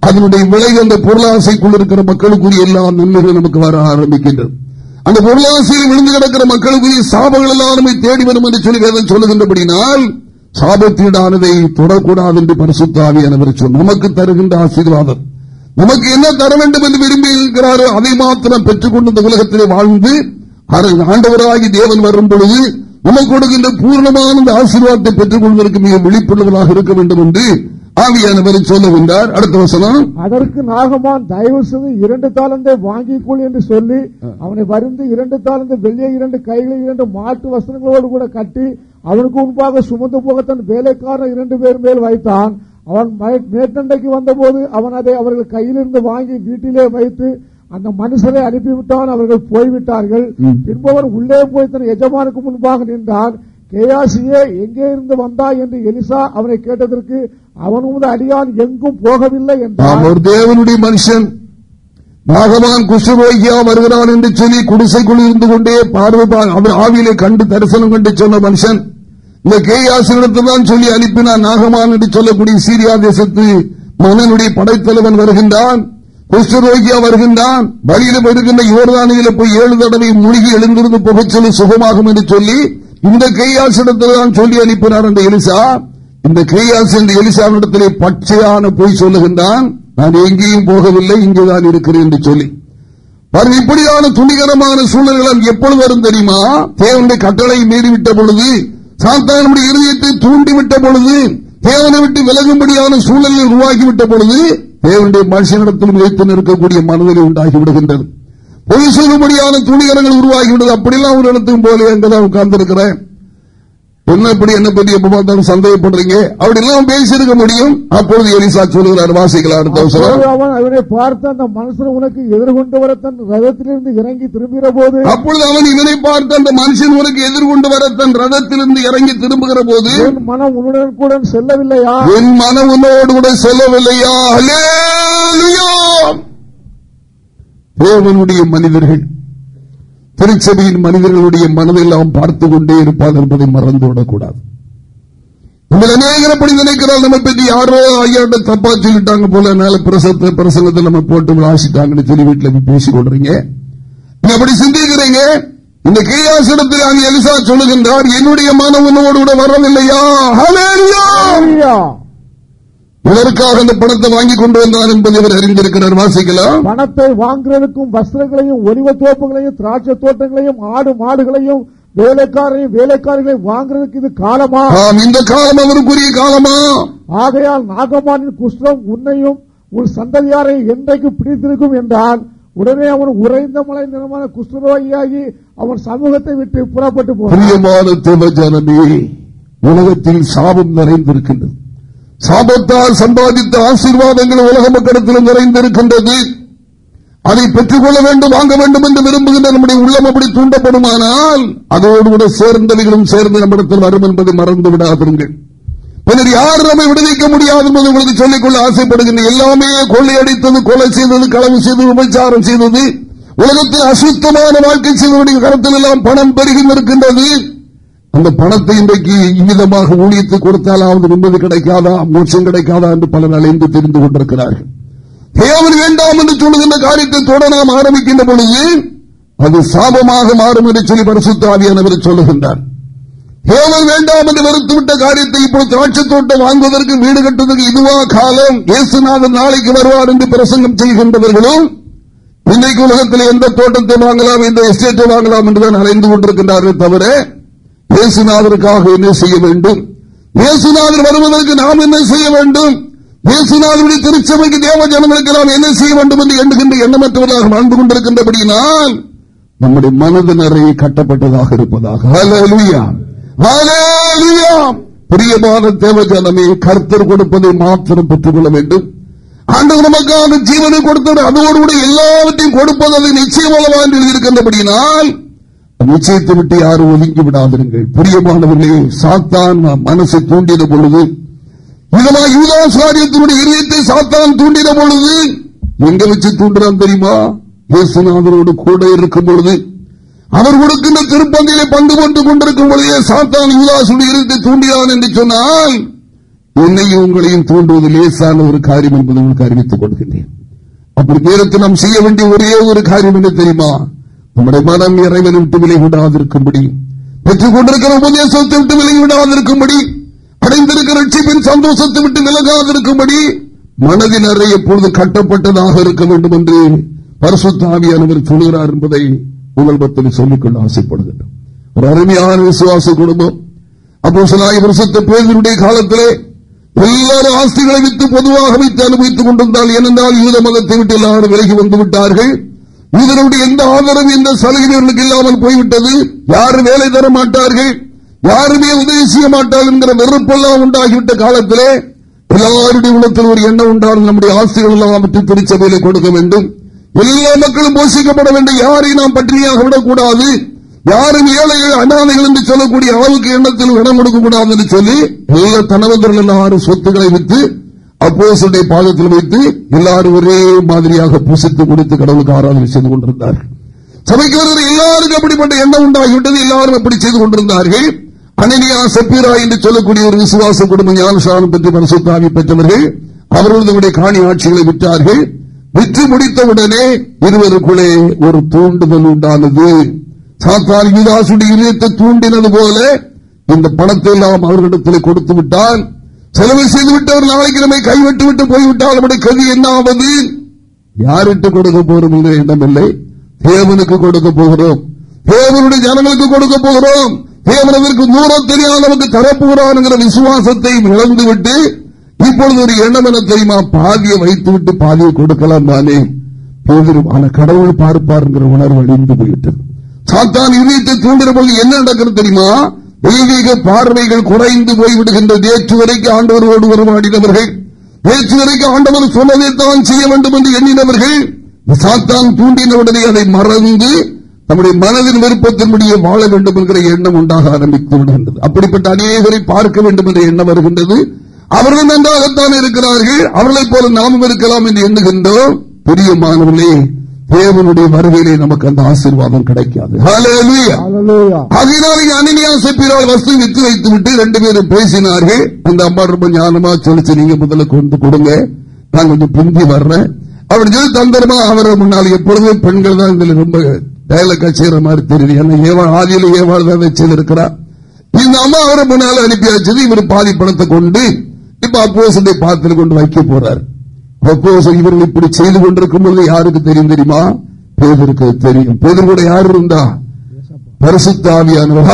அதனுடைய விலை அந்த பொருளாசைக்குள் இருக்கிற மக்களுக்குரிய எல்லா நன்மைகளும் நமக்கு வர ஆரம்பிக்கின்றது. அந்த பொருளாசையில் விழுந்து கிடக்கிற மக்களுக்குரிய சாபங்கள் எல்லாருமே தேடி வரும் என்று சொல்லி வேதம் சொல்லுகின்றபடினால் சாபத்தீடானதை தொடக்கூடாது என்று பரிசுத்தாவியானவர் சொல் நமக்கு தருகின்ற ஆசீர்வாதம். நமக்கு என்ன தர வேண்டும் என்று விரும்பி இருக்கிறாரோ அதை மாத்திரம் பெற்றுக்கொண்டு இந்த உலகத்திலே வாழ்ந்து ஆண்டவராகி தேவன் வரும் பொழுது நமக்கு கொடுக்கின்ற பூர்ணமான இந்த ஆசீர்வாதத்தை பெற்றுக் கொள்வதற்கு மிக விழிப்புள்ளவராக இருக்க வேண்டும் என்று ஆவியானவர் சொல்லுகின்றார். அடுத்த வசனம். அதற்கு நாகமான் தயவு செய்து இரண்டு தாளந்தை வாங்கிக் கொள் என்று சொல்லி அவனை வருந்து இரண்டு தாளந்தை வெள்ளிய இரண்டு கைகளை இரண்டு மாட்டு வசனங்களோடு கூட கட்டி அவனுக்கு முன்பாக சுமந்து போக தன் வேலைக்காரன் இரண்டு பேர் மேல் வைத்தான். அவன் மேட்டண்டைக்கு வந்தபோது அவன் அதை அவர்கள் கையிலிருந்து வாங்கி வீட்டிலே வைத்து அந்த மனுஷரை அனுப்பிவிட்டான் அவர்கள் போய்விட்டார்கள். பின்பவர் உள்ளே போய் தன் எஜமானுக்கு முன்பாக நின்றான். கேயாசியே எங்கே இருந்து வந்தா என்று எலிசா அவனை கேட்டதற்கு அவன் உமது அடியான் எங்கும் போகவில்லை என்றார் ஒரு தேவனுடைய மனுஷன். நாகவான் குஷ்டரோகியா வருகிறான் என்று சொல்லி குடிசைக்குள் இருந்து கொண்டே பார்வை அவர் ஆவியிலே கண்டு தரிசனம் கண்டு சொன்ன மனுஷன். இந்த கேயாசினிடத்தில் தான் சொல்லி அனுப்பினான் நாகமான் என்று சொல்லக்கூடிய சீரியா தேசத்து மன்னனுடைய படைத்தலைவன் வருகின்றான். குஷ்டரோகியா வருகின்றான். பலியிடம் வருகின்ற யோர்தானியில போய் ஏழு தடவை மூழ்கி எழுந்திருந்து புகச் சொல்லி சுகமாகும் என்று சொல்லி இந்த கையாசிடத்தில் தான் சொல்லி அனுப்பினார் அந்த எலிசா. இந்த கையாசி என்ற எலிசாவிடத்திலே பச்சையான போய் சொல்லுகின்றான். நான் எங்கேயும் போகவில்லை இங்குதான் இருக்கிறேன் என்று சொல்லி. பாருங்க இப்படியான துணிகரமான சூழல்கள் எப்பொழுது வரும் தெரியுமா? தேவனுடைய கட்டளை மீறிவிட்ட பொழுது சாத்தானுடைய இருதயத்தை தூண்டிவிட்ட பொழுது தேவனை விட்டு விலகும்படியான சூழலில் உருவாகிவிட்ட பொழுது தேவனுடைய மனுஷனிடத்திலும் வைத்து நிற்கக்கூடிய மனநிலை உண்டாகி விடுகின்றது. பொய் சொல்லும்படியான துணிகரங்கள் உருவாகிவிட்டது அப்படிலாம் ஒரு இடத்துக்கும் போல எங்கதான் உட்கார்ந்து இருக்கிறேன் என்ன இப்படி என்ன பற்றி எப்ப பார்த்தாலும் சந்தேகப்படுறீங்க? அப்படி எல்லாம் பேசியிருக்க முடியும். அப்பொழுது எலிசா சொல்லுகிறார் வாசிக்கலாம் அவன் அவனை பார்த்து அந்த மனுஷன் உனக்கு எதிர்கொண்டு வர தன் ரதத்திலிருந்து இறங்கி திரும்புகிற போது அப்பொழுது அவன் இவனை பார்த்து அந்த மனுஷன் உனக்கு எதிர்கொண்டு வர தன் ரதத்திலிருந்து இறங்கி திரும்புகிற போது என் மனம் உன்னுடன் கூட செல்லவில்லையா? என் மனம் உன்னோடு கூட செல்லவில்லையா? தேவனுடைய மனிதர்கள் திருச்சபையின் மனிதர்களுடைய மனதெல்லாம் பார்த்து கொண்டே இருப்பார் என்பதை மறந்துவிடக்கூடாது நம்ம அநேகர் அப்படி நினைக்கிறார் நம்ம பற்றி யாரோ ஐயாட்ட தப்பா சொல்லிட்டாங்க போல அதனால பிரசத்தை பிரசங்கத்தை நம்ம போட்டு விளாசிட்டாங்கன்னு சொல்லி வீட்டுல பேசி கொள்றீங்க நீங்க அப்படி சிந்திக்கிறீங்க? இந்த கையாசிடத்தில் அங்கே எலிசா சொல்லுகின்றார் என்னுடைய மனம் உன்னோடு கூட வரவில்லையா? இதற்காக அந்த பணத்தை வாங்கி கொண்டு வந்தார் என்பதை அவர் அறிந்திருக்கிறார் வாசிக்கலாம். பணத்தை வாங்குறதுக்கும் வஸ்திரங்களையும் ஒலிவ தோப்புகளையும் திராட்சை தோட்டங்களையும் ஆடு மாடுகளையும் வேலைக்காரையும் வேலைக்காரர்களையும் வாங்குறதுக்கு இது காலமா? இந்த காலம் அவருக்குரிய காலமா? ஆகையால் நாகமானின் குஷ்டம் உன்னையும் உன் சந்ததியாரை என்றைக்கு பிடித்திருக்கும் என்றால் உடனே அவன் உறைந்த மலை நிலமான குஷ்டரோகியாகி அவன் சமூகத்தை விட்டு புறப்பட்டு போனான் உலகத்தில் சாபம் நிறைந்திருக்கின்றது. சாபத்தால் சம்பாதித்த ஆசீர்வாதங்கள் உலக மக்களிடத்திலும் நிறைந்திருக்கின்றது. அதை பெற்றுக் கொள்ள வேண்டும் வாங்க வேண்டும் என்று விரும்புகின்ற நம்முடைய உள்ளம் அப்படி தூண்டப்படுமானால் அதோடு கூட சேர்ந்தவைகளும் சேர்ந்து நம்மிடத்தில் வரும் என்பதை மறந்து விடாதீர்கள் பின்னர் யார் நம்மை விடுவிக்க முடியாது என்பது உங்களுக்கு சொல்லிக்கொள்ள ஆசைப்படுகின்ற எல்லாமே கொள்ளையடித்தது கொலை செய்தது களவு செய்தது விபச்சாரம் செய்தது உலகத்தில் அசுத்தமான வாழ்க்கை செய்தவருடைய கருத்தில் எல்லாம் பணம் பெருகி இருக்கின்றது அந்த பணத்தை இன்றைக்கு இவ்விதமாக ஊழியத்து கொடுத்தாலாவது நிம்மதி கிடைக்காதா? மோட்சம் கிடைக்காதா என்று பலர் அலைந்து தெரிந்து கொண்டிருக்கிறார்கள். தேவன் வேண்டாம் என்று சொல்லுகின்ற காரியத்தை தொட நாம் ஆரம்பிக்கின்ற பொழுது அது சாபமாக மாறும் என்று சொல்லி பரிசுத்தாவியானவர் சொல்லுகின்றார். தேவன் வேண்டாம் என்று வெறுத்துவிட்ட காரியத்தை இப்போது திராட்சை தோட்டம் வாங்குவதற்கு வீடு கட்டுவதற்கு இதுவா காலம்? இயேசுநாதன் நாளைக்கு வருவார் என்று பிரசங்கம் செய்கின்றவர்களும் இன்றைக்கு உலகத்தில் எந்த தோட்டத்தை வாங்கலாம் எந்த எஸ்டேட்டை வாங்கலாம் என்றுதான் அலைந்து கொண்டிருக்கின்றார்கள் தவிர இயேசுநாதருக்காக என்ன செய்ய வேண்டும்? இயேசுநாதர் வருவதற்கு நாம் என்ன செய்ய வேண்டும்? இயேசுநாதருடைய திருச்சபைக்கு தேவ ஜனங்களுக்கு நாம் என்ன செய்ய வேண்டும் என்று எண்ணுகின்ற எண்ணமற்றவர்களாக வாழ்ந்து கொண்டிருக்கின்றபடியினால் நம்முடைய மனது நிறைய கட்டப்பட்டதாக இருப்பதாக. பிரியமான தேவ ஜனமே கர்த்தர் கொடுப்பதை மாத்திரம் பெற்றுக் கொள்ள வேண்டும். ஆண்டு நமக்கான ஜீவனை கொடுத்தவர் அதோடு கூட எல்லாவற்றையும் கொடுப்பது அதை நிச்சயமாக எழுதியிருக்கின்றபடியினால் நிச்சயத்தை விட்டு யாரும் ஒதுங்கி விடாதிருங்கள். பிரியமானவர்களே சாத்தான் மனசை தூண்டின பொழுது இதமா யூதாசாரியத்தினுடைய இதயத்தை சாத்தான் தூண்டின பொழுது எங்க வச்சு தூண்டுறான் தெரியுமா? இயேசுநாதரோடு கூட இருக்கும் பொழுது அவர் கொடுக்கின்ற திருப்பந்தியிலே பங்கு கொண்டு கொண்டிருக்கும் பொழுதே சாத்தான் யூதாசுடைய இதயத்தை தூண்டினான் என்று சொன்னால் என்னையும் உங்களையும் தூண்டுவது லேசான ஒரு காரியம் என்பதை உங்களுக்கு அறிவித்துக் கொடுக்கின்றேன். அப்படி நேரத்தில் நாம் செய்ய வேண்டிய ஒரே ஒரு காரியம் என்ன தெரியுமா? நம்முடைய மனம் இறைவனை விட்டு விலகிவிடாதிருக்கும்படி பெற்றுக் கொண்டிருக்கிற உபதேசத்தை விட்டு விலகிவிடாதிருக்கும்படி அடைந்திருக்கிற ரட்சிப்பின் சந்தோஷத்தை விட்டு விலகாதிருக்கும்படி மனதின் அறை எப்பொழுது கட்டப்பட்டதாக இருக்க வேண்டும் என்று பரிசுத்தாவியானவர் சொல்கிறார் என்பதை உங்கள் பத்தில் சொல்லிக்கொள்ள ஆசைப்படுகின்றோம். ஒரு அருமையான விசுவாச குடும்பம் அப்போ சிலாய் வருஷத்து பேருடைய காலத்திலே எல்லாரும் ஆஸ்திகளை வித்து பொதுவாக வைத்து அனுபவித்துக் கொண்டிருந்தால் ஏனென்றால் யூத மதத்தை விட்டு எல்லாரும் விலகி வந்து விட்டார்கள். இதனுடைய எந்த ஆதரவு எந்த சலுகைகளுக்கு இல்லாமல் போய்விட்டது? யாரும் வேலை தர மாட்டார்கள்? யாருமே உதவி செய்ய மாட்டார்கள் என்கிற வெறுப்பெல்லாம் உண்டாகிவிட்ட காலத்திலே எல்லாருடைய உள்ளத்தில் ஒரு எண்ணம் உண்டாலும் நம்முடைய ஆஸ்திகள் எல்லாம் அவற்றை திருச்சபையில கொடுக்க வேண்டும். எல்லா மக்களும் போஷிக்கப்பட வேண்டும். யாரையும் நாம் பற்றியாக விடக்கூடாது. யாரும் ஏழைகள் அனாதைகள் என்று சொல்லக்கூடிய அளவுக்கு எண்ணத்தில் இடம் கொடுக்கக்கூடாது என்று சொல்லி எல்லா தனவந்தர்கள் எல்லாரும் சொத்துக்களை வித்து அப்போசனுடைய பாதத்தில் வைத்து எல்லாரும் ஒரே மாதிரியாக பூசித்து கொடுத்து கடவுளுக்கு ஆராதனை செய்து கொண்டிருந்தார்கள் சபைக்கு வருகிற எல்லாருக்கும் அப்படிப்பட்ட எண்ணம் உண்டாகிவிட்டது. எல்லாரும் அப்படி செய்து கொண்டிருந்தார்கள். அனனியா செப்பீரா என்று சொல்லக்கூடிய ஒரு விசுவாச குடும்ப ஞானசாரம் பற்றி மனசுத்தாவி பெற்றவர்கள் அவர்களுடைய காணி ஆட்சிகளை விட்டார்கள். விற்று முடித்தவுடனே இருவருக்குள்ளே ஒரு தூண்டுதல் உண்டானது. சாத்தார் யுதாசுடைய இதயத்தை தூண்டினது போல இந்த பணத்தை எல்லாம் அவர்களிடத்தில் கொடுத்து விட்டால் செலவு செய்துவிட்டவர் நாளைக்கு நம்மை கைவிட்டு விட்டு போய்விட்டால் நம்முடைய கதி என்ன ஆவது யாருக்கு கொடுக்க போறோம்? என்ற எண்ணம் இல்லை. தேவனுக்கு கொடுக்க போகிறோம். தேவனுடைய ஜனங்களுக்கு கொடுக்க போகிறோம். தேவனவிற்கு தூரம் தெரியாத நமக்கு தரப்போகிறான் விசுவாசத்தை இழந்துவிட்டு இப்பொழுது ஒரு எண்ணம் என தெரியுமா? பாதியை வைத்து விட்டு பாதியை கொடுக்கலாம் தானே. போதிரும் ஆன கடவுள் பார்ப்பார் உணர்வு அழிந்து போயிட்டது. சாத்தான் இதயத்தை தூண்டின போது என்ன நடக்கிறது தெரியுமா? தெய்வீக பார்வைகள் குறைந்து போய்விடுகின்ற நேற்று வரைக்கும் ஆண்டவரோடு உருவாடினவர்கள் நேற்று வரைக்கும் ஆண்டவர் சொன்னதை தான் செய்ய வேண்டும் என்று எண்ணினவர்கள் சாத்தான் தூண்டினவுடனே அதை மறந்து நம்முடைய மனதின் விருப்பத்தின்படியே வாழ வேண்டும் என்கிற எண்ணம் உண்டாக ஆரம்பித்து விடுகின்றது. அப்படிப்பட்ட அநேகரை பார்க்க வேண்டும் என்ற எண்ணம் வருகின்றது. அவர்கள் நன்றாகத்தான் இருக்கிறார்கள். அவர்களைப் போல நாமும் இருக்கலாம் என்று எண்ணுகின்றோம். பெரிய மாணவர்களே தேவனுடைய வருகையிலே நமக்கு அந்த ஆசீர்வாதம் கிடைக்காது. அதனால அனினியாசை பிறால் வசதி வித்து வைத்து விட்டு ரெண்டு பேரும் பேசினார்கள். அந்த அம்மா ரொம்ப ஞானமா சொல்லிச்சு நீங்க முதல்ல கொண்டு கொடுங்க. நான் கொஞ்சம் பிந்தி வர்றேன். அப்படின்னு சொல்லி தந்திரமா அவரை முன்னால் எப்பொழுதும் பெண்கள் தான் இதுல ரொம்ப டயலக்கா செய்யற மாதிரி தெரியுது. ஏன்னா ஏவா ஆதியில ஏவாள் தான் செய்திருக்கிறா இந்த அம்மா அவரை முன்னால் அனுப்பியாச்சு. இவர் பாதி பணத்தை கொண்டு இப்ப அப்போசத்தை பாத்திர கொண்டு வைக்க போறார். அப்போச இவர்கள் இப்படி செய்து கொண்டிருக்கும் போது யாருக்கு தெரியும் தெரியுமா? பேதருக்கு தெரியும். பேதர் கூட யார் இருந்தா? பரிசுத்தாவியானவர்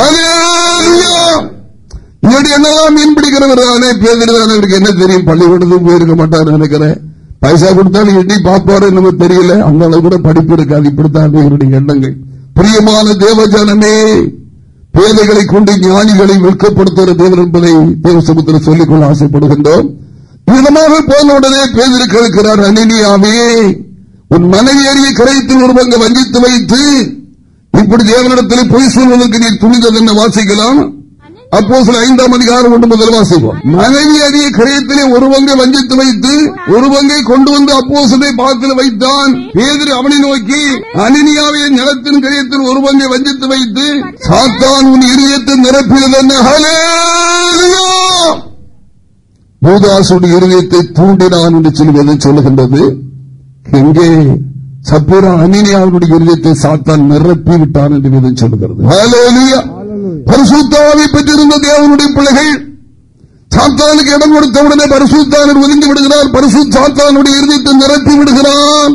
என்னதான் மீன் பிடிக்கிறவர் தானே. பேதர் தானே. என்ன தெரியும்? பள்ளிக்கூடத்துக்கு போயிருக்க மாட்டார் நினைக்கிறேன். பைசா கொடுத்தாலும் எண்ணி பார்ப்பாரு நம்ம தெரியல. அந்த அளவு கூட படிப்பு இருக்காது. இப்படித்தான் இவருடைய எண்ணங்கள். பிரியமான தேவஜானமே பேதைகளை கொண்டு ஞானிகளை வெட்கப்படுத்துகிற தேவன் என்பதை தேவசமுத்திர சொல்லிக்கொள்ள ஆசைப்படுகின்றோம். விதமாக போன உடனே பேதர் கேட்கிறார் அனினியாவே உன் மனைவி அறிய கரைத்து ஒரு பங்கு வஞ்சித்து வைத்து இப்படி தேவனிடத்தில் பொய் சொல்வதற்கு நீ துணிந்தது என்ன வாசிக்கலாம். அப்போ சில ஐந்தாம் அதிகாரம் ஒன்று முதல் வாசிப்போம். மனைவி அறிய கரையத்திலே ஒரு பங்கை வஞ்சித்து வைத்து ஒரு பங்கை கொண்டு வந்து அப்போ சிலை பாத்தில் வைத்தான். பேதிரி அவனை நோக்கி அனினியாவை நிலத்தின் கரையத்தில் ஒரு பங்கை வஞ்சித்து வைத்து சாத்தான் உன் இருதயத்தை நிரப்பியது என்ன? பூதாசுடைய இருதயத்தை தூண்டினான் என்று சொல்வது சொல்லுகின்றது. எங்கே? சப்பூரா அனினியாவுடைய இருதயத்தை சாத்தான் நிரப்பி விட்டான் என்று சொல்லுகிறது. பரிசுத்தாவை பெற்றிருந்த தேவனுடைய பிள்ளைகள் சாத்தானுக்கு இடம் கொடுத்தவுடனே பரிசுத்தானர் ஒதுங்கி விடுகிறார். பரிசு சாத்தானுடைய இருதயத்தை நிரப்பி விடுகிறான்.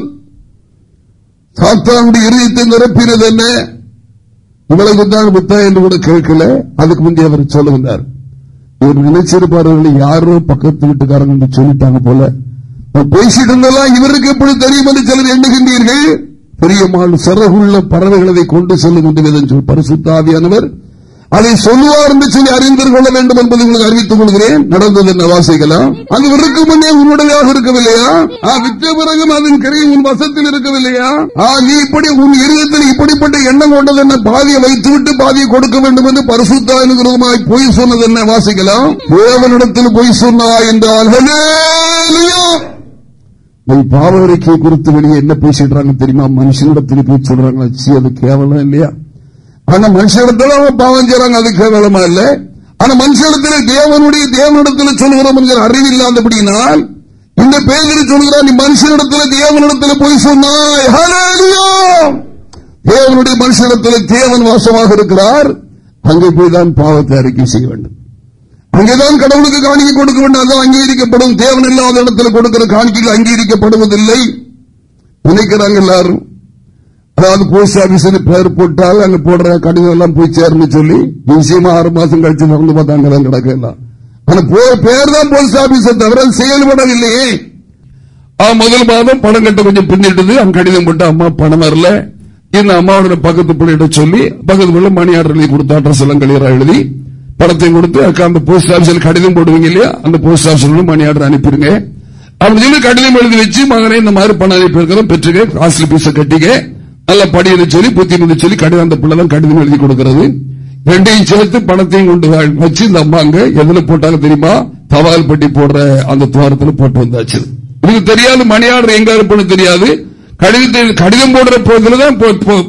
சாத்தானுடைய இருதயத்தை நிரப்பினது என்ன? இவ்வளவு தான் புத்தா என்று கூட கேட்கல. அதுக்கு முந்தைய அவர் சொல்லுகிறார் இவர் நினைச்சிருப்பார்கள் யாரோ பக்கத்து வீட்டுக்காரங்க என்று சொல்லிட்டாங்க போல. பேசிட்டு இருந்தெல்லாம் இவருக்கு எப்படி தெரியும் என்று சிலர் எண்ணுகின்றீர்கள்? பெரியம்மாள் சிறகுள்ள பறவைகளை கொண்டு செல்லும் என்று பரிசுத்தாவியானவர் அதை சொல்லுவார் என்று சொல்லி அறிந்து கொள்ள வேண்டும் என்பதை உங்களுக்கு அறிவித்துக் கொள்கிறேன். நடந்தது என்ன வாசிக்கலாம்? அது விற்கு முன்னே உன்னுடையாக இருக்கவில்லையா? விற்ற பிறகும் அதன் கரையை உன் வசத்தில் இருக்கவில்லையா? நீ இப்படி உன் இருதயத்தில் இப்படிப்பட்ட எண்ணம் கொண்டது என்ன? பாதியை வைத்துவிட்டு பாதியை கொடுக்க வேண்டும் என்று பரிசுத்தானுகிறதுமாய் பொய் சொன்னது என்ன வாசிக்கலாம்? தேவனிடத்தில் பொய் சொன்னா என்றால் பாவரிக்கை குறித்து வெளியே என்ன பேசிடுறாங்க தெரியுமா? மனுஷனிடத்தில் போய் சொல்றாங்க அது கேவலம் இல்லையா? ஆனா மனுஷனிடத்துல அவன் பாவம் செய்யறாங்க அது கேவலமா இல்ல? ஆனா மனுஷனிடத்துல தேவனுடைய தேவனிடத்தில் சொல்லுகிறோம் என்கிற அறிவு இல்லாதபடினால் இந்த பேரில் சொல்லுகிறான் நீ மனுஷனிடத்துல தேவனிடத்துல போய் சொன்னாய். தேவனுடைய மனுஷனிடத்துல தேவன் வாசமாக இருக்கிறார். அங்கே போய் தான் பாவத்தை அறிக்கை செய்ய வேண்டும். அங்கேதான் கடவுளுக்கு காணிக்க கொடுக்க வேண்டும். அதான் அங்கீகரிக்கப்படும். தேவன் இல்லாத இடத்துல கொடுக்கிற காணிக்கைகள் அங்கீகரிக்கப்படுவதில்லை. நினைக்கிறாங்க எல்லாரும். அதாவது போஸ்ட் ஆபீஸ் பேர் போட்டால் அங்க போடுற கடிதம் எல்லாம் போய் சேரணும் சொல்லி நிச்சயமா ஆறு மாசம் கழிச்சு நடந்து பார்த்தா அங்கதான் கிடக்கலாம் ஆனா பேர் தான் போஸ்ட் ஆபீஸ் தவிர செயல்படவில்லையே. முதல் மாதம் பணம் கட்ட கொஞ்சம் பின்னிட்டது. அங்க கடிதம் போட்டு அம்மா பணம் வரல. இந்த அம்மாவோட பக்கத்து பிள்ளைகிட்ட சொல்லி பக்கத்து பிள்ளை மணி ஆர்டர் எழுதி கொடுத்த அட்ரஸ் எல்லாம் கிளியரா எழுதி பணத்தை கொடுத்து அக்கா அந்த போஸ்ட் ஆபீஸ்ல கடிதம் போடுவீங்க இல்லையா? அந்த போஸ்ட் ஆபீஸ்ல மணி ஆர்டர் அனுப்பிடுங்க அப்படின்னு சொல்லி கடிதம் எழுதி வச்சு மகனே இந்த மாதிரி பணம் அனுப்பி இருக்கிறோம் பெற்றுக்க காஸ்ட்லி பீஸ கட்டிக்க. நல்ல படியில சொல்லி புத்திமதி சொல்லி கடிதம் அந்த பிள்ளை கடிதம் எழுதி கொடுக்கிறது. ரெண்டையும் சேர்த்து பணத்தையும் கொண்டு வச்சு இந்த அம்மாங்க எதுல போட்டாங்க தெரியுமா? தவால் பட்டி போடுற அந்த துவாரத்தில் போட்டு வந்தாச்சு. இதுக்கு தெரியாது மணியாளர் எங்க இருப்பது தெரியாது. கடிதத்தை கடிதம் போடுற போதுலதான்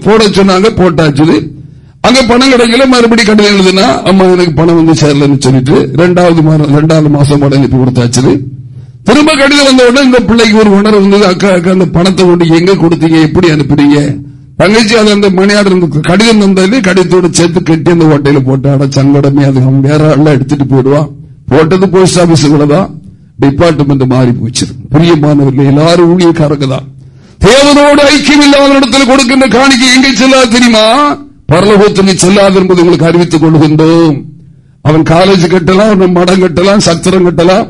போட சொன்னாங்க போட்டாச்சு. அங்க பணம் கிடைக்கல மறுபடியும் கடிதம் எழுதுனா அம்மா எனக்கு பணம் வந்து சேரலன்னு சொல்லிட்டு ரெண்டாவது ரெண்டாவது மாசம் படம் உடனே கொடுத்தாச்சு. திரும்ப கடிதம் வந்த உடனே இந்த பிள்ளைக்கு ஒரு உணர்வு வந்தது. அக்கா அக்கா அந்த பணத்தை கொண்டு எங்க கொடுத்தீங்க? எப்படி அனுப்புறீங்க? தங்கச்சி அது அந்த மணியாடு கடிதம் வந்தது கடிதத்தோட சேர்த்து கட்டி அந்த ஓட்டையில போட்டாட சங்கடமே அது வேற எல்லாம் எடுத்துட்டு போயிடுவான் போட்டது போஸ்ட் ஆபீஸ் தான். டிபார்ட்மெண்ட் மாறி போச்சு. புரியமானவர்கள் எல்லாரும் ஊழியக்காரங்க தான். தேவனோடு ஐக்கியம் இல்லாத இடத்துல கொடுக்கின்ற காணிக்கை எங்கே செல்லாது தெரியுமா? பரலோகத்துக்கு செல்லாது என்பது உங்களுக்கு அறிவித்துக் கொள்கின்றோம். அவன் காலேஜ் கட்டலாம் மடம் கட்டலாம் சத்திரம் கட்டலாம்.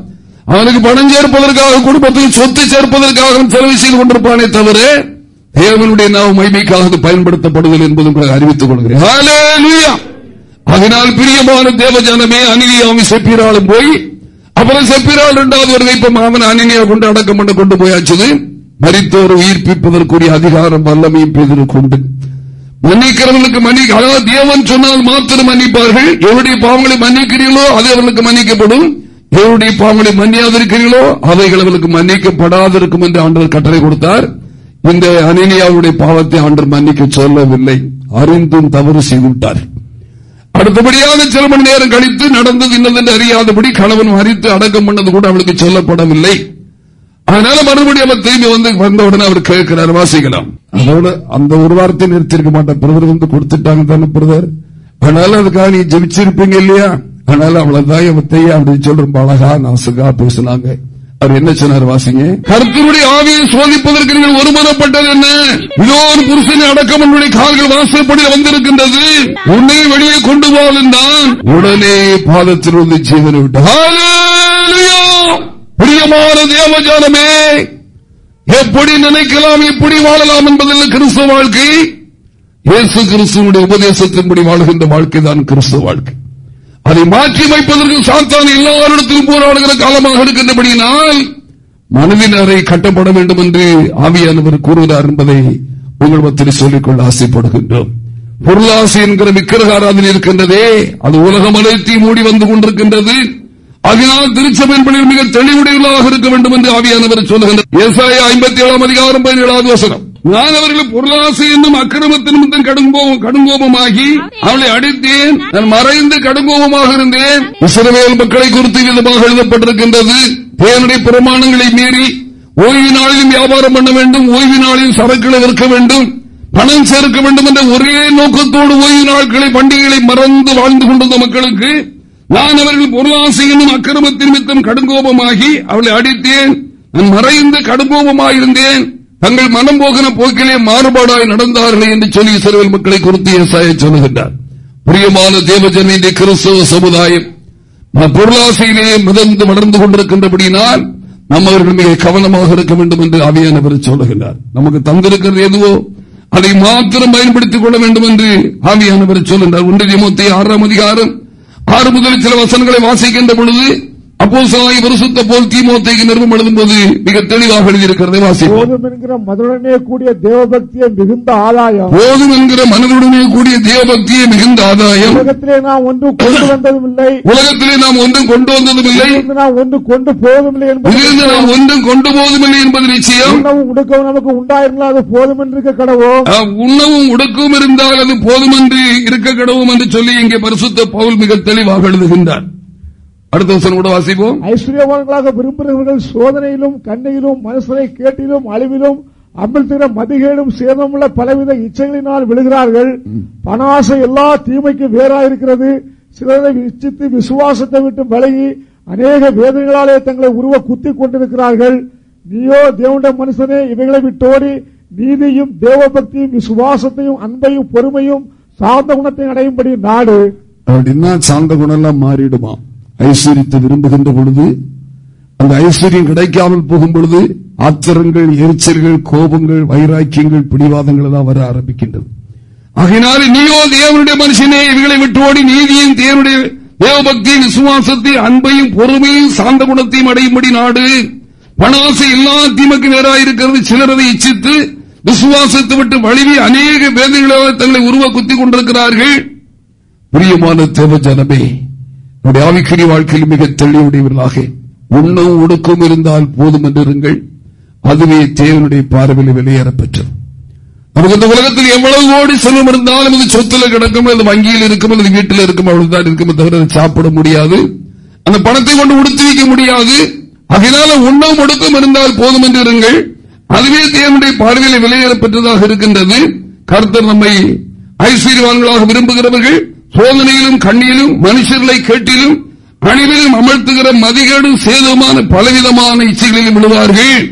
அவனுக்கு பணம் சேர்ப்பதற்காக குடும்பத்துக்கு சொத்து சேர்ப்பதற்காக செலவு செய்து கொண்டிருப்பானே தவிர தேவனுடைய நாவ மைமைக்காக பயன்படுத்தப்படுதல் என்பது அறிவித்துக் கொள்கிறேன். அதனால் பிரியமான தேவஜானமே அனிலியாமி செப்பிராலும் போய் அப்புறம் செப்பிரால் இரண்டாவது வருகை இப்ப மாமன் அனிலியா கொண்டு அடக்கம் பண்ண கொண்டு போயாச்சு மறித்தோர் உயிர்ப்பிப்பதற்குரிய அதிகாரம் வல்லமையும் பெய்து கொண்டு மன்னிக்கிறவர்களுக்கு மன்னிக்க அதாவது தேவன் சொன்னால் மாத்திரம் மன்னிப்பார்கள் எவருடைய பாவங்களை மன்னிக்கிறீர்களோ அது அவர்களுக்கு மன்னிக்கப்படும். எவருடைய பாவங்களை மன்னியாதிருக்கிறீர்களோ அவைகள் அவர்களுக்கு மன்னிக்கப்படாதிருக்கும் என்று ஆண்டவர் கட்டளை கொடுத்தார். இந்த அனினியாவுடைய பாவத்தை ஆண்டர் மன்னிக்க சொல்லவில்லை. அறிந்தும் தவறு செய்துவிட்டார். அடுத்தபடியாக சில மணி நேரம் கழித்து நடந்தது இன்னதென்று அறியாதபடி கணவன் மறித்து அடக்கம் பண்ணது கூட அவளுக்கு சொல்லப்படவில்லை. அதனால மறுபடியும் அவர் திரும்பி வந்து வந்தவுடனே அவர் கேட்கிறார் வாசிக்கலாம். அதோட அந்த ஒரு வாரத்தை நிறுத்திருக்க மாட்டேன். பிரதர் வந்து கொடுத்துட்டாங்க தானே பிரதர். அதனால அதுக்காக நீ ஜெபிச்சிருப்பீங்க இல்லையா? அதனால அவ்வளவுதான் அவத்தைய அப்படின்னு சொல்லி ரொம்ப அழகா நாசுகா பேசினாங்க. அவர் என்ன சொன்னார் வாசிங்க? கருத்துடைய ஆவியை சோதிப்பதற்கு நீங்கள் ஒருமனப்பட்டது என்ன? இதோ ஒரு புருஷனை அடக்கம் கால்கள் வாசப்படி வந்திருக்கின்றது. உன்னை வெளியே கொண்டு போவதுதான் உடனே பாதத்தில் வந்து ஜீவனை விட்டு பிரியமான தேவஜானமே எப்படி நினைக்கலாம் எப்படி வாழலாம் என்பதில் கிறிஸ்துவ வாழ்க்கை? இயேசு கிறிஸ்துவனுடைய உபதேசத்தின்படி வாழ்கின்ற வாழ்க்கை தான் கிறிஸ்துவ வாழ்க்கை. அதை மாற்றி வைப்பதற்கு சாத்தான் எல்லாரிடத்திலும் போராடுகிற காலமாக இருக்கின்றபடியினால் மனதின் அறை கட்டப்பட வேண்டும் என்று ஆவியானவர் கூறுகிறார் என்பதை உங்கள் மத்தியில் சொல்லிக்கொள்ள ஆசைப்படுகின்றோம். பொருளாசை என்கிற விக்கிரகாராதனை இருக்கின்றதே அது உலகம் அனைத்தையும் மூடி வந்து கொண்டிருக்கின்றது. அதனால் திருச்சபையின் மிக தெளிவுடையவர்களாக இருக்க வேண்டும் என்று ஆவியானவர் சொல்லுகின்றார். ஐம்பத்தி ஏழாம் அதிகாரம் பதினேழாவது வசனம். நான் அவர்களை பொருளாசை என்னும் அக்கிரமத்தின் கடுங்கோபமாகி அவளை அடித்தேன். நான் மறைந்து கடுங்கோபமாக இருந்தேன். இஸ்ரவேல் மக்களை குறித்து விதமாக எழுதப்பட்டிருக்கின்றது. தேனுடைய பிரமாணங்களை மீறி ஓய்வு நாளிலும் வியாபாரம் பண்ண வேண்டும். ஓய்வு நாளில் சரக்குகளை விற்க வேண்டும். பணம் சேர்க்க வேண்டும் என்ற ஒரே நோக்கத்தோடு ஓய்வு நாட்களை பண்டிகைகளை மறந்து வாழ்ந்து கொண்டிருந்த மக்களுக்கு நான் அவர்கள் பொருளாசையினும் அக்கிரமத்தின் மித்தம் கடுங்கோபமாகி அவளை அடித்தேன். நான் மறைந்து கடுங்கோபமாயிருந்தேன். தங்கள் மனம் போகிற போக்கிலே மாறுபாடாய் நடந்தார்கள் என்று சொல்லி சிறுவல் மக்களை குறித்து ஏசாய சொல்லுகின்றார். பிரியமான தேவஜன் கிறிஸ்தவ சமுதாயம் பொருளாசையிலேயே மிதந்து வளர்ந்து கொண்டிருக்கின்றபடியினால் நம்ம அவர்கள் மிக கவனமாக இருக்க வேண்டும் என்று ஆவியானவர் சொல்லுகின்றார். நமக்கு தந்திருக்கிறது எதுவோ அதை மாத்திரம் பயன்படுத்திக் கொள்ள வேண்டும் என்று ஆவியானவர் சொல்லுகின்றார். ஒன்றிய ஆறாம் அதிகாரம் ஆறு முதல் சில வசனங்களை வாசிக்கின்ற பொழுது அப்போ சாய் வருஷத்த போல் தீமோத்தைக்கு நிறுவனம் எழுதும்போது மிக தெளிவாக எழுதியிருக்கிறதை வாசிப்போம் போதும் என்கிற மதுடனே கூடிய தேவபக்தியை மிகுந்த ஆதாயம். போதும் என்கிற மனதுடனே கூடிய தேவபக்தியை மிகுந்த ஆதாயம். உலகத்திலே நாம் ஒன்று கொண்டு வந்ததும் இல்லை உலகத்திலே நாம் ஒன்றும் கொண்டு வந்ததும் இல்லை நாம் ஒன்று கொண்டு போவதும் இல்லை என்பது நாம் ஒன்றும் கொண்டு போவதும் என்பது நிச்சயம். உணவும் உடுக்கவும் நமக்கு உண்டாயிருந்தால் அது போதும் என்று இருக்க கடவோம் உணவும் உடுக்கவும் இருந்தால் அது போதும் என்று இருக்க கடவும் என்று சொல்லி இங்கே பரிசுத்த பவுல் மிக தெளிவாக எழுதுகின்றார். அடுத்த வசனம் கூட வாசிப்போம். ஐஸ்வர்யவான்களாக விரும்புகிறவர்கள் சோதனையிலும் கண்ணையிலும் மனுஷனை கேட்டிலும் அழிவிலும் அமிழ்த்தின மதிகேடும் சேதமுள்ள பலவித இச்சைகளினால் விழுகிறார்கள். பணாசை எல்லா தீமைக்கும் வேறாயிருக்கிறது. சிலரை இச்சித்து விசுவாசத்தை விட்டு விலகி அநேக வேதனைகளாலே தங்களை உருவ குத்தி கொண்டிருக்கிறார்கள். நீயோ தேவண்ட மனுஷனே இவைகளை விட்டோடி நீதியும் தேவபக்தியும் விசுவாசத்தையும் அன்பையும் பொறுமையும் சார்ந்த குணத்தை அடையும்படி நாடு. அப்படின்னா சார்ந்த குணம் எல்லாம் மாறிடுமா? ஐஸ்வர்யத்தை விரும்புகின்ற பொழுது அந்த ஐஸ்வர்யம் கிடைக்காமல் போகும் பொழுது ஆத்திரங்கள் எரிச்சல்கள் கோபங்கள் வைராக்கியங்கள் பிடிவாதங்கள் எல்லாம் வர ஆரம்பிக்கின்றது. ஆகினால நீயோ தேவனுடைய மனுஷனே இவர்களை விட்டு ஓடி நீதியும் தேவனுடைய தேவபக்தியும் விசுவாசத்தையும் அன்பையும் பொறுமையும் சார்ந்த குணத்தையும் அடையும்படி நாடு பணாசை எல்லா தீமக்கு நேராயிருக்கிறது. சிலர் அதை இச்சித்து விசுவாசத்தை விட்டு வழிவி அநேக வேதங்களாக தங்களை உருவ குத்திக் கொண்டிருக்கிறார்கள். பிரியமான தேவ ஜனமே நம்முடைய ஆவிக்குரிய வாழ்க்கையில் மிக தெளிவுடையவர்களாக உண்ணும் ஒடுக்கும் இருந்தால் போதும் என்றிருங்கள் அதுவே தேவனுடைய பார்வையில் வெளியேறப்பெற்றது. நமக்கு இந்த உலகத்தில் எவ்வளவு கோடி செல்வம் இருந்தாலும் அது சொத்துல கிடக்கும் அது வங்கியில் இருக்கும் அல்லது வீட்டில் இருக்கும் அவ்வளவுதான் இருக்கும். தவிர சாப்பிட முடியாது. அந்த பணத்தை கொண்டு உடுத்து வைக்க முடியாது. அதனால உண்ணவும் ஒடுக்கம் இருந்தால் போதும் என்று இருங்கள். அதுவே தேவனுடைய பார்வையில் வெளியேறப்பெற்றதாக இருக்கின்றது. கருத்தர் நம்மை ஐஸ்வர்யவான்களாக விரும்புகிறவர்கள் சோதனையிலும் கண்ணியிலும் மனுஷர்களை கேட்டிலும் அணிவிலும் அமர்த்துகிற மதிகேடும் சேதமான பலவிதமான இச்சைகளிலும் விழுவார்கள்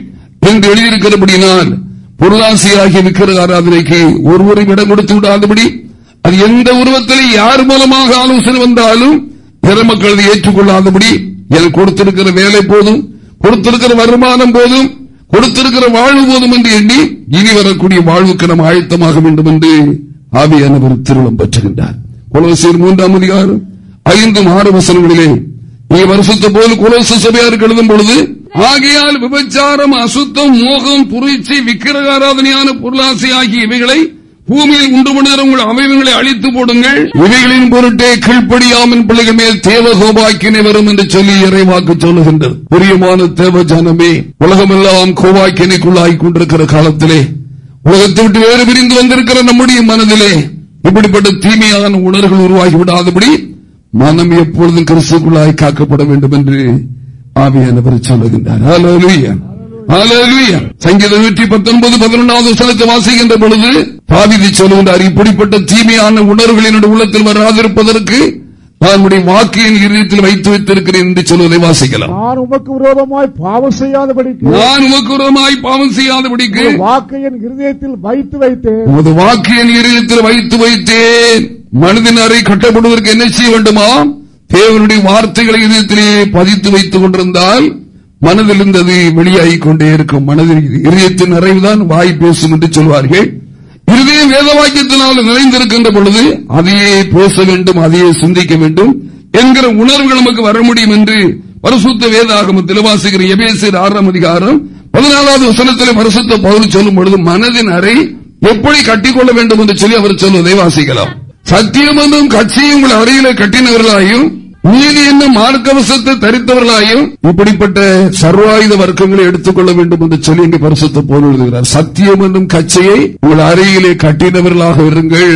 என்று எழுதியிருக்கிறபடினால் பொருளாசியாகி விக்கிரக ஆராதனைக்கு. ஒருவரும் இடம் கொடுத்து விடாதபடி அது எந்த உருவத்திலே யார் மூலமாக ஆலோசனை வந்தாலும் மக்கள் ஏற்றுக்கொள்ளாதபடி எனக்கு கொடுத்திருக்கிற வேலை போதும் கொடுத்திருக்கிற வருமானம் போதும் கொடுத்திருக்கிற வாழ்வு போதும் என்று எண்ணி இனி வரக்கூடிய வாழ்வுக்கு நாம் ஆயத்தமாக வேண்டும் என்று ஆவியானவர் திருமணம் பெற்றுகின்றார். குலோசியர் மூன்றாம் அதிகாரம். ஐந்து ஆறு வசனங்களிலே நீ வருஷத்த போல் குலோச சபையாருக்கு எழுதும் பொழுது ஆகையால் விபச்சாரம் அசுத்தம் மோகம் புரட்சி விக்கிரகாராதனையான பொருளாசை ஆகிய இவைகளை பூமியில் உண்டு பண்ணுகிற உங்கள் அமைவுகளை அழித்து போடுங்கள். இவைகளின் பொருட்டே கீழ்ப்படியாமல் பிள்ளைகள் மேல் தேவகோபாக்கினை வரும் என்று சொல்லி இறைவாக்கு சொல்லுகின்றது. பிரியமான தேவ ஜனமே உலகமெல்லாம் கோபாக்கினைக்குள்ளாகி கொண்டிருக்கிற காலத்திலே உலகத்தை விட்டு வேறு பிரிந்து வந்திருக்கிற நம்முடைய மனதிலே இப்படிப்பட்ட தீமையான உணர்வுகள் உருவாகி விடாதபடி மனம் எப்பொழுதும் கிறிஸ்துக்குள்ளாய் காக்கப்பட வேண்டும் என்று ஆவியானவர் சொல்லுகின்றார். சங்கீதம் நூற்றி பத்தொன்பது பதினொன்றாவது வசனத்தை வாசிக்கின்ற பொழுது பாவிதி சொல்லுகின்றார் இப்படிப்பட்ட தீமையான உணர்வுகளின் உள்ளத்தில் வராதிருப்பதற்கு நான் வாக்கு என் இதயத்தில் வைத்து வைத்திருக்கிறேன் என்று சொல்வதை வாசிக்கலாம். நான் உமக்கு விரோதமாய் பாவம் செய்யாதபடிக்கு நான் உமக்கு விரோதமாய் பாவம் செய்யாதபடிக்கு வாக்கு என் இருதயத்தில் வைத்து வைத்தேன். உமது வாக்கு என் இருதயத்தில் வைத்து வைத்தேன். மனிதனரை கட்டப்படுவதற்கு என்ன செய்ய வேண்டுமா? தேவனுடைய வார்த்தைகளை இதயத்திலேயே பதித்து வைத்துக் கொண்டிருந்தால் மனதில் இருந்தது வெளியாகிக் கொண்டே இருக்கும். மனதில் இதயத்தின் நிறைவுதான் வாய் பேசும் என்று சொல்வார்கள். இருதயம் வேதவாக்கியத்தினால் நிறைந்திருக்கின்ற பொழுது அதையே பேச வேண்டும் அதையே சிந்திக்க வேண்டும் என்கிற உணர்வுகள் நமக்கு வர முடியும் என்று பரிசுத்த வேதாகம திருவாசிக்கிற எபேசியர் ஆறாம் அதிகாரம் பதினாலாவது வசனத்தில் பரிசுத்த பகுதி சொல்லும் பொழுது மனதின் அறை எப்படி கட்டிக்கொள்ள வேண்டும் என்று சொல்லி அவர் சொல்வதை வாசிக்கலாம். சத்தியம் என்றும் கட்சியும் உங்கள் அறையில கட்டினவர்களாயும் நீதி என்ன மார்க்கவசத்தை தரித்தவர்களாயும் இப்படிப்பட்ட சர்வாயுத வர்க்கங்களை எடுத்துக்கொள்ள வேண்டும் என்று சொல்லி இங்கு பரிசுத்த போல் எழுதுகிறார். சத்தியம் என்னும் கச்சையை உங்கள் அறையிலே கட்டினவர்களாக இருங்கள்.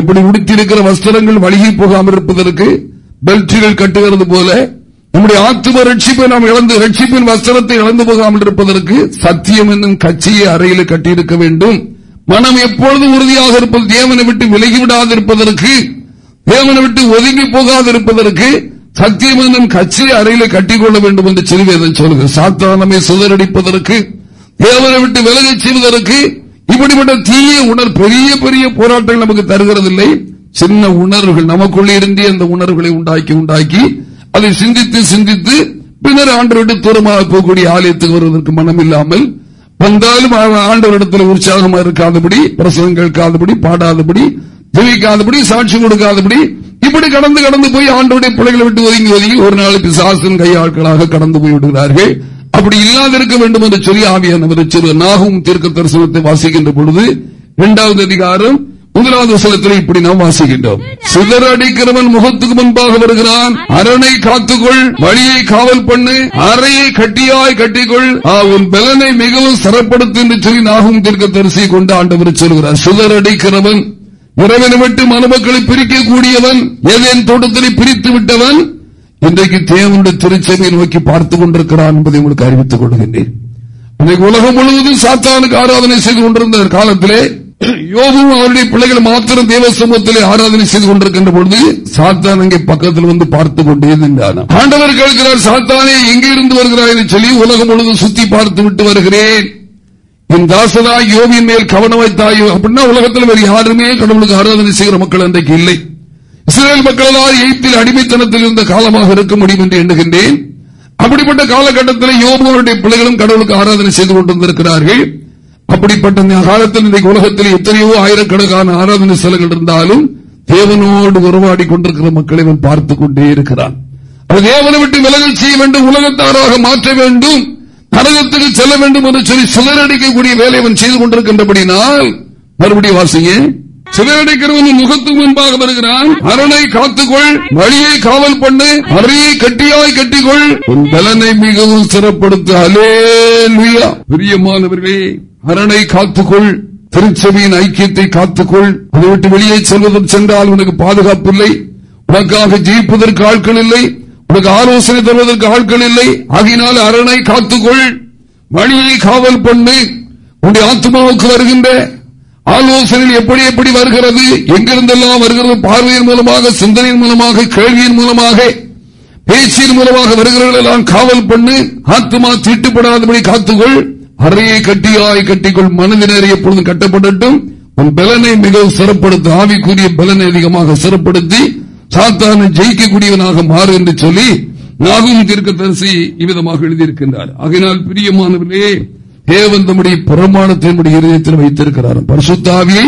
எப்படி உடுத்திருக்கிற வஸ்திரங்கள் வழுகி போகாமல் இருப்பதற்கு பெல்ட்டுகள் கட்டுகிறது போல நம்முடைய ஆத்தும ரட்சிப்பை நாம் இழந்து ரட்சிப்பின் வஸ்திரத்தை இழந்து போகாமல் இருப்பதற்கு சத்தியம் என்னும் கட்சியை அறையில் கட்டியிருக்க வேண்டும். மனம் எப்பொழுதும் உறுதியாக இருப்பது தேவனை விட்டு விலகிவிடாதிருப்பதற்கு தேவனை விட்டு ஒதுங்கி போகாதிருப்பதற்கு சத்தியம் என்னும் அறையில கட்டிக்கொள்ள வேண்டும் என்று சிறுவேதன் சொல்லுங்கள் சாத்தானமே சுதரடிப்பதற்கு தேவனை விட்டு விலகச் செய்வதற்கு இப்படிப்பட்ட தீய உணர் பெரிய பெரிய போராட்டங்கள் நமக்கு தருகிறதில்லை. சின்ன உணர்வுகள் நமக்குள்ளே இருந்தே அந்த உணர்வுகளை உண்டாக்கி உண்டாக்கி அதை சிந்தித்து சிந்தித்து பின்னர் ஆண்டு விட்டு தூரமாக போகக்கூடிய ஆலயத்துக்கு வருவதற்கு மனம் இல்லாமல் வந்தாலும் ஆண்டவரிடத்தில் உற்சாகமா இருக்காதபடி பிரசவம் கேட்காதபடி பாடாதபடி ஜெயிக்காதபடி சாட்சி கொடுக்காதபடி இப்படி கடந்து கடந்து போய் ஆண்டோடைய பிள்ளைகளை விட்டு ஒதுங்கி ஒதுங்கி ஒரு நாளைக்கு சாசன் கையாட்களாக கடந்து போய் விடுகிறார்கள். அப்படி இல்லாதிருக்க வேண்டும் என்று சொல்லி ஆவியானவர் நாகும் தீர்க்க தரிசனத்தை வாசிக்கின்ற பொழுது இரண்டாவது அதிகாரம் முதலாவது வசனத்தில் இப்படி நாம் வாசிக்கின்றோம். சிதறடிக்கிறவன் முகத்துக்கு முன்பாக வருகிறான். அரணை காத்துக்கொள் வழியை காவல் பண்ணு அறையை கட்டியாய் கட்டிக்கொள். உன் பலனை மிகவும் சிறப்படுத்து என்று சொல்லி நாகும் தீர்க்க தரிசி கொண்டு ஆண்டவர் சொல்கிறார். சிதறடிக்கிறவன் இறைவனை விட்டு மணமக்களை பிரிக்கக்கூடியவன் ஏதேன் தோட்டத்திலே பிரித்து விட்டவன் இன்றைக்கு தேவனுடைய திருச்சபையை நோக்கி பார்த்துக் கொண்டிருக்கிறான் என்பதை உங்களுக்கு அறிவித்துக் கொள்கின்றேன். உலகம் முழுவதும் சாத்தானுக்கு ஆராதனை செய்து கொண்டிருந்த காலத்திலே யோகும் அவருடைய பிள்ளைகள் மாத்திரம் தேவ சமூகத்திலே ஆராதனை செய்து கொண்டிருக்கின்ற பொழுது சாத்தான் அங்கே பக்கத்தில் வந்து பார்த்துக் கொண்டே நின்றான். ஆண்டவர் கேட்கிறார் சாத்தானே எங்கிருந்து வருகிறாய்? என்று சொல்லி உலகம் முழுவதும் சுத்தி பார்த்து விட்டு வருகிறேன். என் தாசதா யோவின் மேல் கவனம் வைத்தாயோ? அப்படின்னா உலகத்தில் வேறு யாருமே கடவுளுக்கு ஆராதனை செய்கிற மக்கள் அன்றைக்கு இல்லை. இஸ்ரேல் மக்களால் எய்த்தில் அடிமைத்தனத்தில் இருந்த காலமாக இருக்க முடியும் என்று எண்ணுகின்றேன். அப்படிப்பட்ட காலகட்டத்தில் யோபுடைய பிள்ளைகளும் கடவுளுக்கு ஆராதனை செய்து கொண்டிருந்திருக்கிறார்கள். அப்படிப்பட்ட காலத்தில் இன்றைக்கு உலகத்தில் எத்தனையோ ஆயிரக்கணக்கான ஆராதனை ஸ்தலங்கள் இருந்தாலும் தேவனோடு உறவாடி கொண்டிருக்கிற மக்களை அவன் பார்த்துக் கொண்டே இருக்கிறான். தேவனை விட்டு விலகல் செய்ய வேண்டும் உலகத்தாராக மாற்ற வேண்டும் நரகத்துக்கு செல்ல வேண்டும் என்று சொல்லி சிலரடிக்கக்கூடிய வேலை அவன் செய்து கொண்டிருக்கின்றபடினால் மறுபடியும் வாசிங்க. சிலரடிக்கிறவன் முகத்துக்கு முன்பாக வருகிறான். அரணை காத்துக்கொள் வழியை காவல் பண்ணு அறையை கட்டியாய் கட்டிக்கொள். உன் பலனை மிகவும் சிறப்படுத்த. அலே பிரியமானவர்களே அரணை காத்துக்கொள் திருச்சபையின் ஐக்கியத்தை காத்துக்கொள். அதை விட்டு வெளியே செல்வதும் சென்றால் உனக்கு பாதுகாப்பு இல்லை உனக்காக ஜெயிப்பதற்கு ஆட்கள் இல்லை. உனக்கு ஆலோசனை தருவதற்கு ஆட்கள் இல்லை. ஆகினால் அரணை காத்துக்கொள். வழியை காவல் பண்ணு. உன்னுடைய ஆத்மாவுக்கு வருகின்ற ஆலோசனை எப்படி எப்படி வருகிறது? எங்கிருந்தெல்லாம் வருகிறது? பார்வையின் மூலமாக சிந்தனையின் மூலமாக கேள்வியின் மூலமாக பேச்சின் மூலமாக வருகிறவர்களெல்லாம் காவல் பண்ணு. ஆத்மா தீட்டுப்படாதபடி காத்துக்கொள். அறையை கட்டியாய் கட்டிக்கொள் மனதினரை எப்பொழுதும் கட்டப்படட்டும். உன் பலனை மிகவும் சிறப்படுத்த ஆவிக்குரிய பலனை அதிகமாக சிறப்படுத்தி சாத்தானை ஜெயிக்கக்கூடியவனாக மாறு என்று சொல்லி நாகும் தீர்க்க தரிசி இவ்விதமாக எழுதியிருக்கின்றார். ஆகினால் பிரியமானவர்களே தேவன் தம்முடைய பிரமாணத்தை இதயத்தில் வைத்திருக்கிறார். பரிசுத்தாவியை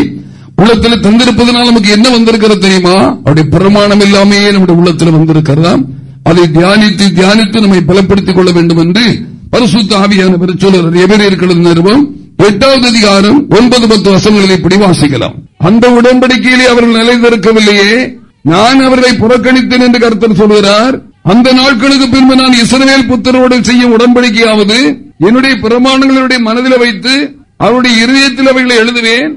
உள்ளத்தில் தந்திருப்பதனால் நமக்கு என்ன வந்திருக்கிறது தெரியுமா? அவருடைய பிரமாணம் இல்லாமே நம்முடைய உள்ளத்தில் வந்திருக்கிறதாம். அதை தியானித்து தியானித்து நம்மை பலப்படுத்திக் கொள்ள வேண்டும் என்று பரிசுத்த ஆவியான சொல்லுகிறார் எவரேற்கிறது நிறுவனம் எட்டாவது அதிகாரம் ஒன்பது பத்து வசங்களை இப்படி வாசிக்கலாம். அந்த உடன்படிக்கையிலே அவர்கள் நிலைநிறுக்கவில்லையே நான் அவர்களை புறக்கணித்தேன் என்று கருத்தர் சொல்கிறார் அந்த நாட்களுக்கு பின்பு நான் இசைவேல் புத்தரோடு செய்யும் உடன்படிக்கையாவது என்னுடைய பிரமாணங்களுடைய மனதில் வைத்து அவருடைய இருதயத்தில் அவைகளை எழுதுவேன்.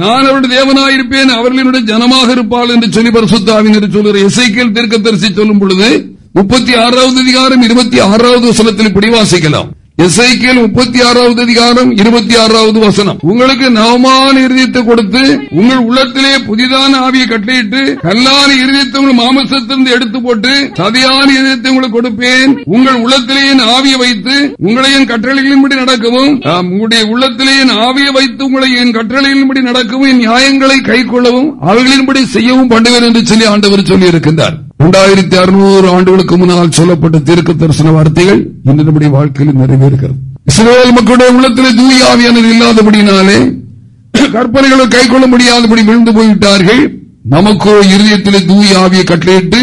நான் அவருடைய தேவனாயிருப்பேன் அவர்களினுடைய ஜனமாக இருப்பாள் என்று சொல்லி பரிசுத்தாவின் என்று சொல்கிற இசைக்கல் தரிசி சொல்லும் பொழுது முப்பத்தி ஆறாவது அதிகாரம் இருபத்தி ஆறாவது வசனத்தில் இப்படி வாசிக்கலாம். எஸ்ஐக்கியல் முப்பத்தி ஆறாவது அதிகாரம் இருபத்தி ஆறாவது வசனம். உங்களுக்கு நவமான இருதயத்தை கொடுத்து உங்கள் உள்ளத்திலே புதிதான ஆவியை கட்டிட்டு கல்லான இருதயத்தை உங்கள் மாமசத்திலிருந்து எடுத்து போட்டு சதியான இருதயத்தை உங்களுக்கு கொடுப்பேன். உங்கள் உள்ளத்திலே ஆவியை வைத்து உங்களை என் கட்டளைகளின்படி நடக்கவும் உங்களுடைய உள்ளத்திலே ஆவியை வைத்து உங்களை என் கட்டளைகளின்படி நடக்கவும் என் நியாயங்களை கை கொள்ளவும் அவர்களின்படி செய்யவும் பண்ணுவேன் என்று சொல்லி ஆண்டவர் சொல்லி இருக்கின்றார் இரண்டாயிரத்தி அறுநூறு ஆண்டுகளுக்கு முன்னால் சொல்லப்பட்ட தீர்க்க தரிசன வார்த்தைகள் இன்று நம்முடைய வாழ்க்கையில் நிறைவேறுகிறது. இஸ்ரேல் மக்களுடைய உள்ளத்தில் தூயாவியானது இல்லாதபடினாலே கற்பனைகளை கை கொள்ள முடியாதபடி விழுந்து போய்விட்டார்கள். நமக்கோ இருதயத்திலே தூய் ஆவியை கட்டளையிட்டு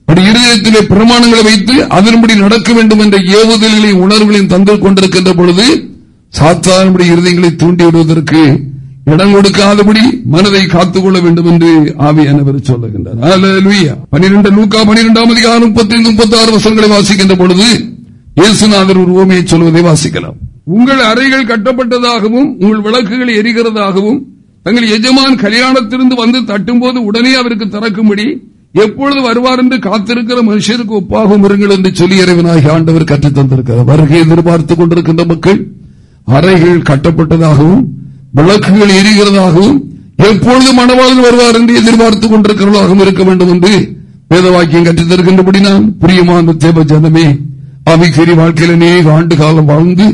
அப்படி இருதயத்திலே பிரமாணங்களை வைத்து அதன்படி நடக்க வேண்டும் என்ற ஏவுதல்களையும் உணர்வுகளையும் தந்து கொண்டிருக்கின்ற பொழுது சாத்தானுடைய இருதயங்களை தூண்டிவிடுவதற்கு இடம் கொடுக்காதபடி மனதை காத்துக்கொள்ள வேண்டும் என்று ஆவியானவர் சொல்லுகின்றார். பனிரெண்டு லூக்கா பனிரெண்டாம் அதிகாரம் முப்பத்தி முப்பத்தி ஆறு வருஷங்களை வாசிக்கின்ற பொழுது இயேசுநாதர் ஒரு ஓமையை சொல்வதை வாசிக்கலாம். உங்கள் அறைகள் கட்டப்பட்டதாகவும் உங்கள் விளக்குகள் எரிகிறதாகவும் தங்கள் எஜமான் கல்யாணத்திலிருந்து வந்து தட்டும்போது உடனே அவருக்கு திறக்கும்படி எப்பொழுது வருவார் என்று காத்திருக்கிற மனுஷருக்கு ஒப்பாகும் இருங்கள் என்று சொல்லி இறைவனாகி ஆண்டவர் கற்றுத் தந்திருக்கிறார் வருகை எதிர்பார்த்துக் கொண்டிருக்கின்ற மக்கள் அறைகள் கட்டப்பட்டதாகவும் விளக்குகள் எரிகிறதாகவும் எப்பொழுது மனவாளன் வருவார் என்று எதிர்பார்த்துக் கொண்டிருக்கிறவர்களாகவும் இருக்க வேண்டும் என்று வேத வாக்கியம் கற்றுத் தருகின்றபடி நான் பிரியமான தேவ ஜனமே அவைக்கேரி வாழ்க்கையில் அநேக ஆண்டு காலம் வாழ்ந்து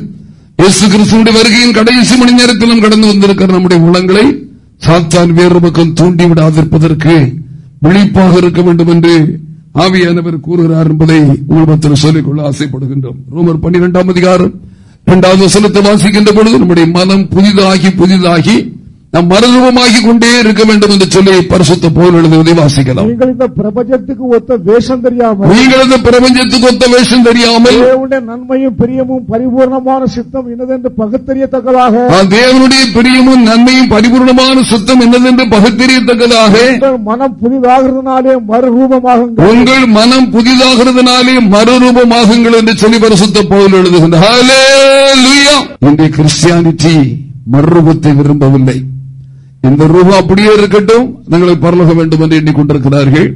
இயேசு கிறிஸ்துடைய வருகையின் கடைசி மணி நேரத்திலும் கடந்து வந்திருக்கிற நம்முடைய உலங்களை சாத்தான் வேறு பக்கம் தூண்டிவிடாதிருப்பதற்கு விழிப்பாக இருக்க வேண்டும் என்று ஆவியானவர் கூறுகிறார் என்பதை உங்கள் சொல்லிக்கொள்ள ஆசைப்படுகின்றோம். ரோமர் பன்னிரெண்டாம் அதிகாரம் இரண்டாவது வசனத்தை வாசிக்கின்ற பொழுது நம்முடைய மனம் புதிதாகி புதிதாகி நாம் மருத்துவமாகி கொண்டே இருக்க வேண்டும் என்று சொல்லி பரிசுத்த போல் எழுதுவதை வாசிக்கலாம். நீங்கள் இந்த பிரபஞ்சத்துக்கு ஒத்த வேஷம் தெரியாமல் நீங்கள் இந்த பிரபஞ்சத்துக்கு ஒத்த வேஷம் தெரியாமல் நன்மையும் பிரியமும் பரிபூர்ணமான சித்தம் என்னதென்று பகுத்தறியத்தக்கதாக. தேவனுடைய பிரியமும் நன்மையும் பரிபூர்ணமான சுத்தம் என்னதென்று பகுத்தறியத்தக்கதாக. மனம் புதிதாகிறதுனாலே மறுரூபமாகுங்கள். உங்கள் மனம் புதிதாகிறதுனாலே மறுரூபமாகுங்கள் என்று சொல்லி பரிசுத்த போல் எழுதுகின்ற. இன்றைய கிறிஸ்டியானிட்டி மறுரூபத்தை விரும்பவில்லை. இந்த ரூபம் அப்படியே இருக்கட்டும். தங்களை பரலக வேண்டும் என்று எண்ணிக்கொண்டிருக்கிறார்கள்.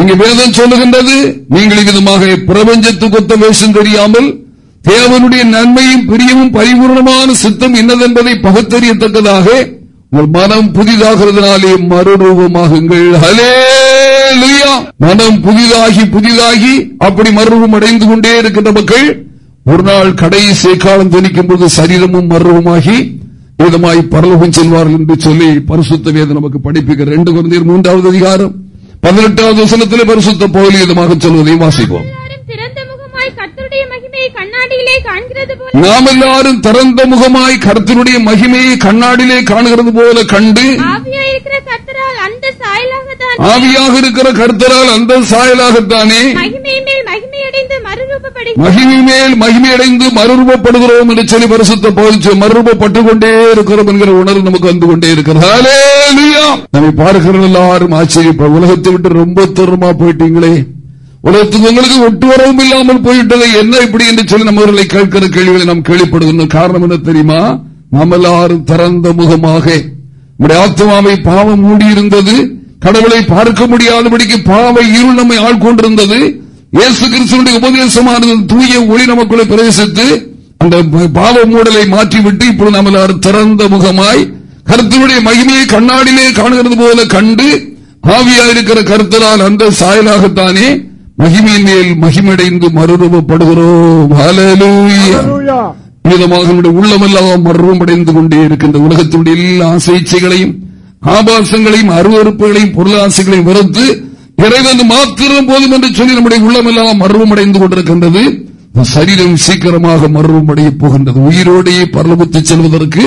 இங்கு வேதம் சொல்லுகின்றது நீங்கள் விதமாக பிரபஞ்சத்துக்கு ஒத்த வேஷம் தெரியாமல் தேவனுடைய நன்மையும் பிரியமும் பரிபூர்ணமான சித்தம் என்னதென்பதை பகுத்தறியத்தக்கதாக உங்கள் மனம் புதிதாகிறதுனாலே மறுரூபமாகுங்கள். ஹலே மனம் புதிதாகி புதிதாகி அப்படி மறுரூபம் அடைந்து கொண்டே இருக்கின்ற மக்கள் ஒரு நாள் கடைசி காலம் தெளிக்கும் போது சரீரமும் மறுரூபமாகி விதமாய் பரலோகம் செல்வார்கள் என்று சொல்லி பரிசுத்த வேதம் நமக்கு படிப்புகிற ரெண்டு குழந்தையர் மூன்றாவது அதிகாரம் பதினெட்டாவது வசனத்திலே பரிசுத்த போலி விதமாக சொல்வதையும் வாசிப்போம். நாம் எல்லாரும் திறந்த முகமாய் கருத்தினுடைய மகிமையை கண்ணாடியிலே காணுகிறது போல கண்டு ஆவியாக இருக்கிற கருத்தரால் அந்த சாயலாகத்தானே? மகிமை மேல் மகிமையடைந்து மறுரூபப்படுகிறோம். என்று சொல்லி பரிசுத்த போதிச்சு மறுரூபப்பட்டுக் கொண்டே இருக்கிறோம் என்கிற உணர்வு நமக்கு வந்து கொண்டே இருக்கிறது. நம்மை பார்க்கிற எல்லாரும் ஆச்சரியப்ப உலகத்தை விட்டு ரொம்ப தூரமா போயிட்டீங்களே. உலகத்துக்கு உங்களுக்கு ஒட்டு வரவும் இல்லாமல் போயிட்டது என்ன இப்படி என்று சொல்லி நம்ம அவர்களை கேட்கிற கேள்விகளை நாம் கேள்விப்படுகின்ற காரணம் என்ன தெரியுமா? நம்ம எல்லாரும் திறந்த முகமாக ஆத்மாவை பாவம் மூடியிருந்தது கடவுளை பார்க்க முடியாதபடிக்கு பாவை இருள் நம்மை ஆள்கொண்டிருந்தது இயேசு கிறிஸ்துவனுடைய உபதேசமானது தூய ஒளி நமக்குள்ளே பிரவேசித்து அந்த பாவ மூடலை மாற்றிவிட்டு இப்பொழுது நம்ம எல்லாரும் திறந்த முகமாய் கருத்துடைய மகிமையை கண்ணாடியிலே காணுகிறது போல கண்டு ஆவியாயிருக்கிற கருத்தலால் அந்த சாயலாகத்தானே மகிமையின் மேல் மகிமடைந்து மறுரூபப்படுகிறோம் விதமாக உள்ளமெல்லாம் மறுரூபடைந்து கொண்டே இருக்கின்ற உலகத்தினுடைய எல்லா சிகிச்சைகளையும் ஆபாசங்களையும் அருவறுப்புகளையும் பொருளாசைகளையும் வெறுத்து இறைவன் மாத்திரம் போதும் என்று சொல்லி நம்முடைய உள்ளமெல்லாம் மர்வமடைந்து கொண்டிருக்கின்றது. சரீரம் சீக்கிரமாக மர்வமடைய போகின்றது. உயிரோடையே பரலபுத்து செல்வதற்கு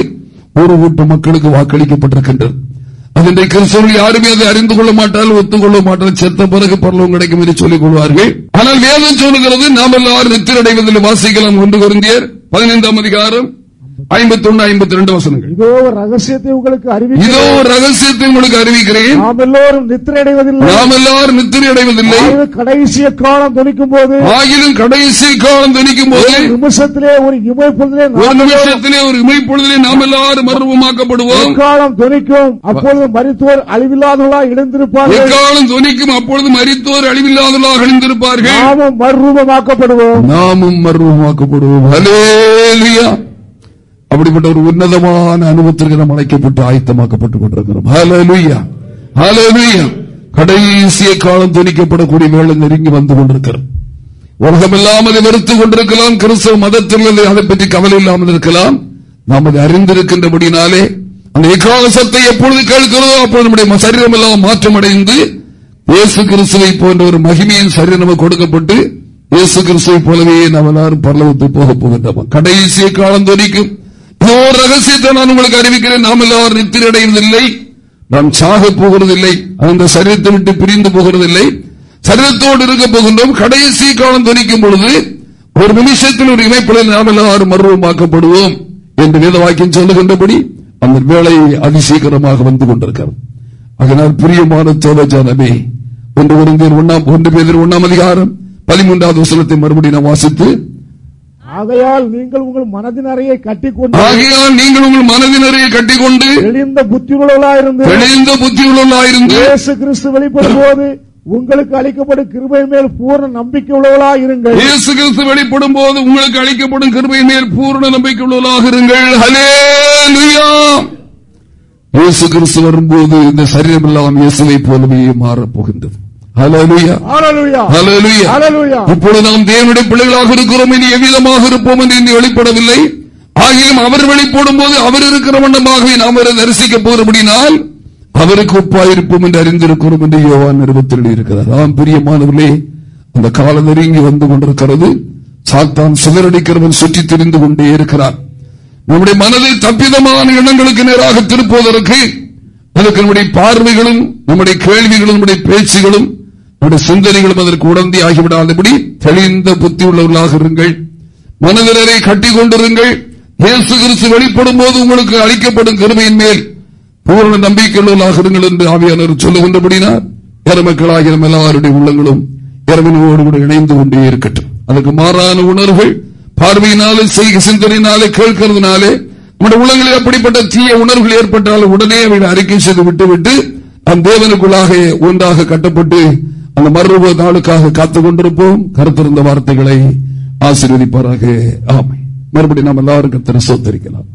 ஒரு கூட்ட மக்களுக்கு வாக்களிக்கப்பட்டிருக்கின்றது. அதனை கிறிஸ்தவர்கள் யாருமே அதை அறிந்து கொள்ள மாட்டால் ஒத்துக்கொள்ள மாட்டால் செத்த பிறகு பரவம் கிடைக்கும் என்று சொல்லிக் கொள்வார்கள். ஆனால் வேதம் சொல்லுகிறது நாம் எல்லாரும் நித்திரடைவதில் வாசிக்கலாம். ஒன்று குருந்தியர் பதினைந்தாம் அதிகாரம் ஐம்பத்தி ஒன்னு ஐம்பத்தி ரெண்டு வசனங்கள். இதோ ஒரு ரகசியத்தை உங்களுக்கு இதோ ஒரு ரகசியத்தை உங்களுக்கு அறிவிக்கிறேன். நாம் எல்லோரும் நித்திரை அடைவதில்லை நாம் எல்லாரும் நித்திரை அடைவதில்லை ஆகவே கடைசிய காலம் துணிக்கும் போது ஆகிலும் கடைசி காலம் திணிக்கும் போது ஒரு நிமிஷத்திலே ஒரு இமை பொழுதிலே ஒரு நாம் நிமிஷத்திலே ஒரு இமைப்பொழுதிலே நாம் எல்லாரும் மர்வமாக்கப்படுவோம் காலம் துணிக்கும் அப்பொழுது மரித்தோர் அழிவில்லாதவர்களாய் இணைந்திருப்பார்கள் எக்காலம் துணிக்கும் அப்பொழுது மரித்தோர் அழிவில்லாதவர்களாக அணிந்திருப்பார்கள் நாமும் மறுரூபமாக்கப்படுவோம் நாமும் மர்வமாக்கப்படுவோம் ஹலேலுயா அப்படிப்பட்ட ஒரு உன்னதமான அனுபவத்திற்கு நாம் அழைக்கப்பட்டு ஆயத்தமாக்கப்பட்டுக் கொண்டிருக்கிறோம். கடைசிய காலம் துணிக்கப்படக்கூடிய வேலை நெருங்கி வந்து கொண்டிருக்கிறோம். உலகம் இல்லாமல் வெறுத்து கொண்டிருக்கலாம். கிறிஸ்தவ மதத்தில் அதை பற்றி கவலை இல்லாமல் இருக்கலாம். நாம் அதை அறிந்திருக்கின்றபடினாலே அந்த எக்காலசத்தை எப்பொழுது கேட்கிறதோ அப்பொழுது நம்முடைய சரீரம் எல்லாம் மாற்றம் அடைந்து இயேசு கிறிஸ்துவை போன்ற ஒரு மகிமையின் சரீரம் நமக்கு கொடுக்கப்பட்டு இயேசு கிறிஸ்துவை போலவே நாம் எல்லாரும் பரலவத்து போக போகின்றோம். கடைசிய காலம் துணிக்கும் ஒரு ரகசியத்தை நான் உங்களுக்கு அறிவிக்கிறேன். நாம் எல்லாரும் நித்திரை அடைவதில்லை நாம் சாக போகிறதில்லை. அந்த சரீரத்தை விட்டு பிரிந்து போகிறதில்லை. சரீரத்தோடு இருக்க போகின்றோம். கடைசி காலம் துணிக்கும் பொழுது ஒரு நிமிஷத்தில் ஒரு இணைப்பில் நாம் எல்லாரும் மர்வமாக்கப்படுவோம் என்று வேத வாக்கியம் சொல்லுகின்றபடி அந்த வேலை அதிசீக்கிரமாக வந்து கொண்டிருக்கிறது அதனால் பிரியமான தேவஜானமே ஒன்று ஒருங்கர் ஒன்னாம் ஒன்று பேர் ஒன்னாம் அதிகாரம் பதிமூன்றாவது வசனத்தை மறுபடியும் நாம் வாசித்து ஆகையால் நீங்கள் உங்கள் மனதின் அறையை கட்டிக்கொண்டு ஆகையால் நீங்கள் உங்கள் மனதினரையை கட்டிக்கொண்டு தெளிந்த புத்தியுள்ளவர்களாயிருந்து தெளிந்த புத்தியுள்ளவர்களாயிருந்து இயேசு கிறிஸ்து வெளிப்படும் போது உங்களுக்கு அளிக்கப்படும் கிருபை மேல் பூர்ண நம்பிக்கை உள்ளவர்களாய் இருங்கள். இயேசு கிறிஸ்து வெளிப்படும் போது உங்களுக்கு அளிக்கப்படும் கிருபை மேல் பூர்ண நம்பிக்கை உள்ளவர்களாக இருங்கள். ஹலேலுயா இயேசு கிறிஸ்து வரும்போது இந்த சரீரம் எல்லாம் இயேசுவை போலவே மாறப் போகின்றது. இப்பொழுது நாம் தேவனுடைய பிள்ளைகளாக இருக்கிறோம். இனி எவ்விதமாக இருப்போம் என்று இனி வெளிப்படவில்லை. ஆகியும் அவர் வெளிப்படும் போது அவர் இருக்கிற வண்ணமாகவே நாம் அவரை தரிசிக்கப் போகிறபடினால் அவருக்கு ஒப்பாயிருப்போம் என்று அறிந்திருக்கிறோம் என்று யோவான் நிறுவத்தில் இருக்கிறார். ஆம் பிரியமானவர்களே அந்த காலம் நெருங்கி வந்து கொண்டிருக்கிறது. சாத்தான் சிதறடிக்கிறவன் சுற்றி திரிந்து கொண்டே இருக்கிறார் நம்முடைய மனதை தப்பிதமான எண்ணங்களுக்கு நேராக திருப்புவதற்கு அதற்கு நம்முடைய பார்வைகளும் நம்முடைய கேள்விகளும் நம்முடைய பேச்சுகளும் நம்முடைய சிந்தனைகளும் அதற்கு உடந்தி ஆகிவிடாதபடி தெளிந்த புத்தி உள்ளவர்களாக இருங்கள். மனதினரை கட்டிக் கொண்டிருங்கள் இயேசு கிறிஸ்து வெளிப்படும் போது உங்களுக்கு அளிக்கப்படும் கருமையின் மேல் பூரண நம்பிக்கையுள்ளவர்களாக இருங்கள் என்று ஆவியானவர் சொல்லுகின்றபடினார் இறமக்களாகிய நம்ம எல்லாருடைய உள்ளங்களும் இறைவனோடு கூட இணைந்து கொண்டே இருக்கட்டும். அதுக்கு மாறான உணர்வுகள் பார்வையினாலே செய்கை சிந்தனையினாலே கேட்கறதுனாலே நம்முடைய உள்ளங்களில் அப்படிப்பட்ட தீய உணர்வுகள் ஏற்பட்டாலும் உடனே அவர்கள் அறிக்கை செய்து விட்டுவிட்டு அந்த தேவனுக்குள்ளாக ஒன்றாக கட்டப்பட்டு அந்த மறுரூப நாளுக்காக காத்துக் கொண்டிருப்போம். கருத்திருந்த வார்த்தைகளை ஆசீர்வதிப்பாராக. ஆமை மறுபடியும் நாம் எல்லாரும் கருத்தரை சோத்தரிக்கலாம்.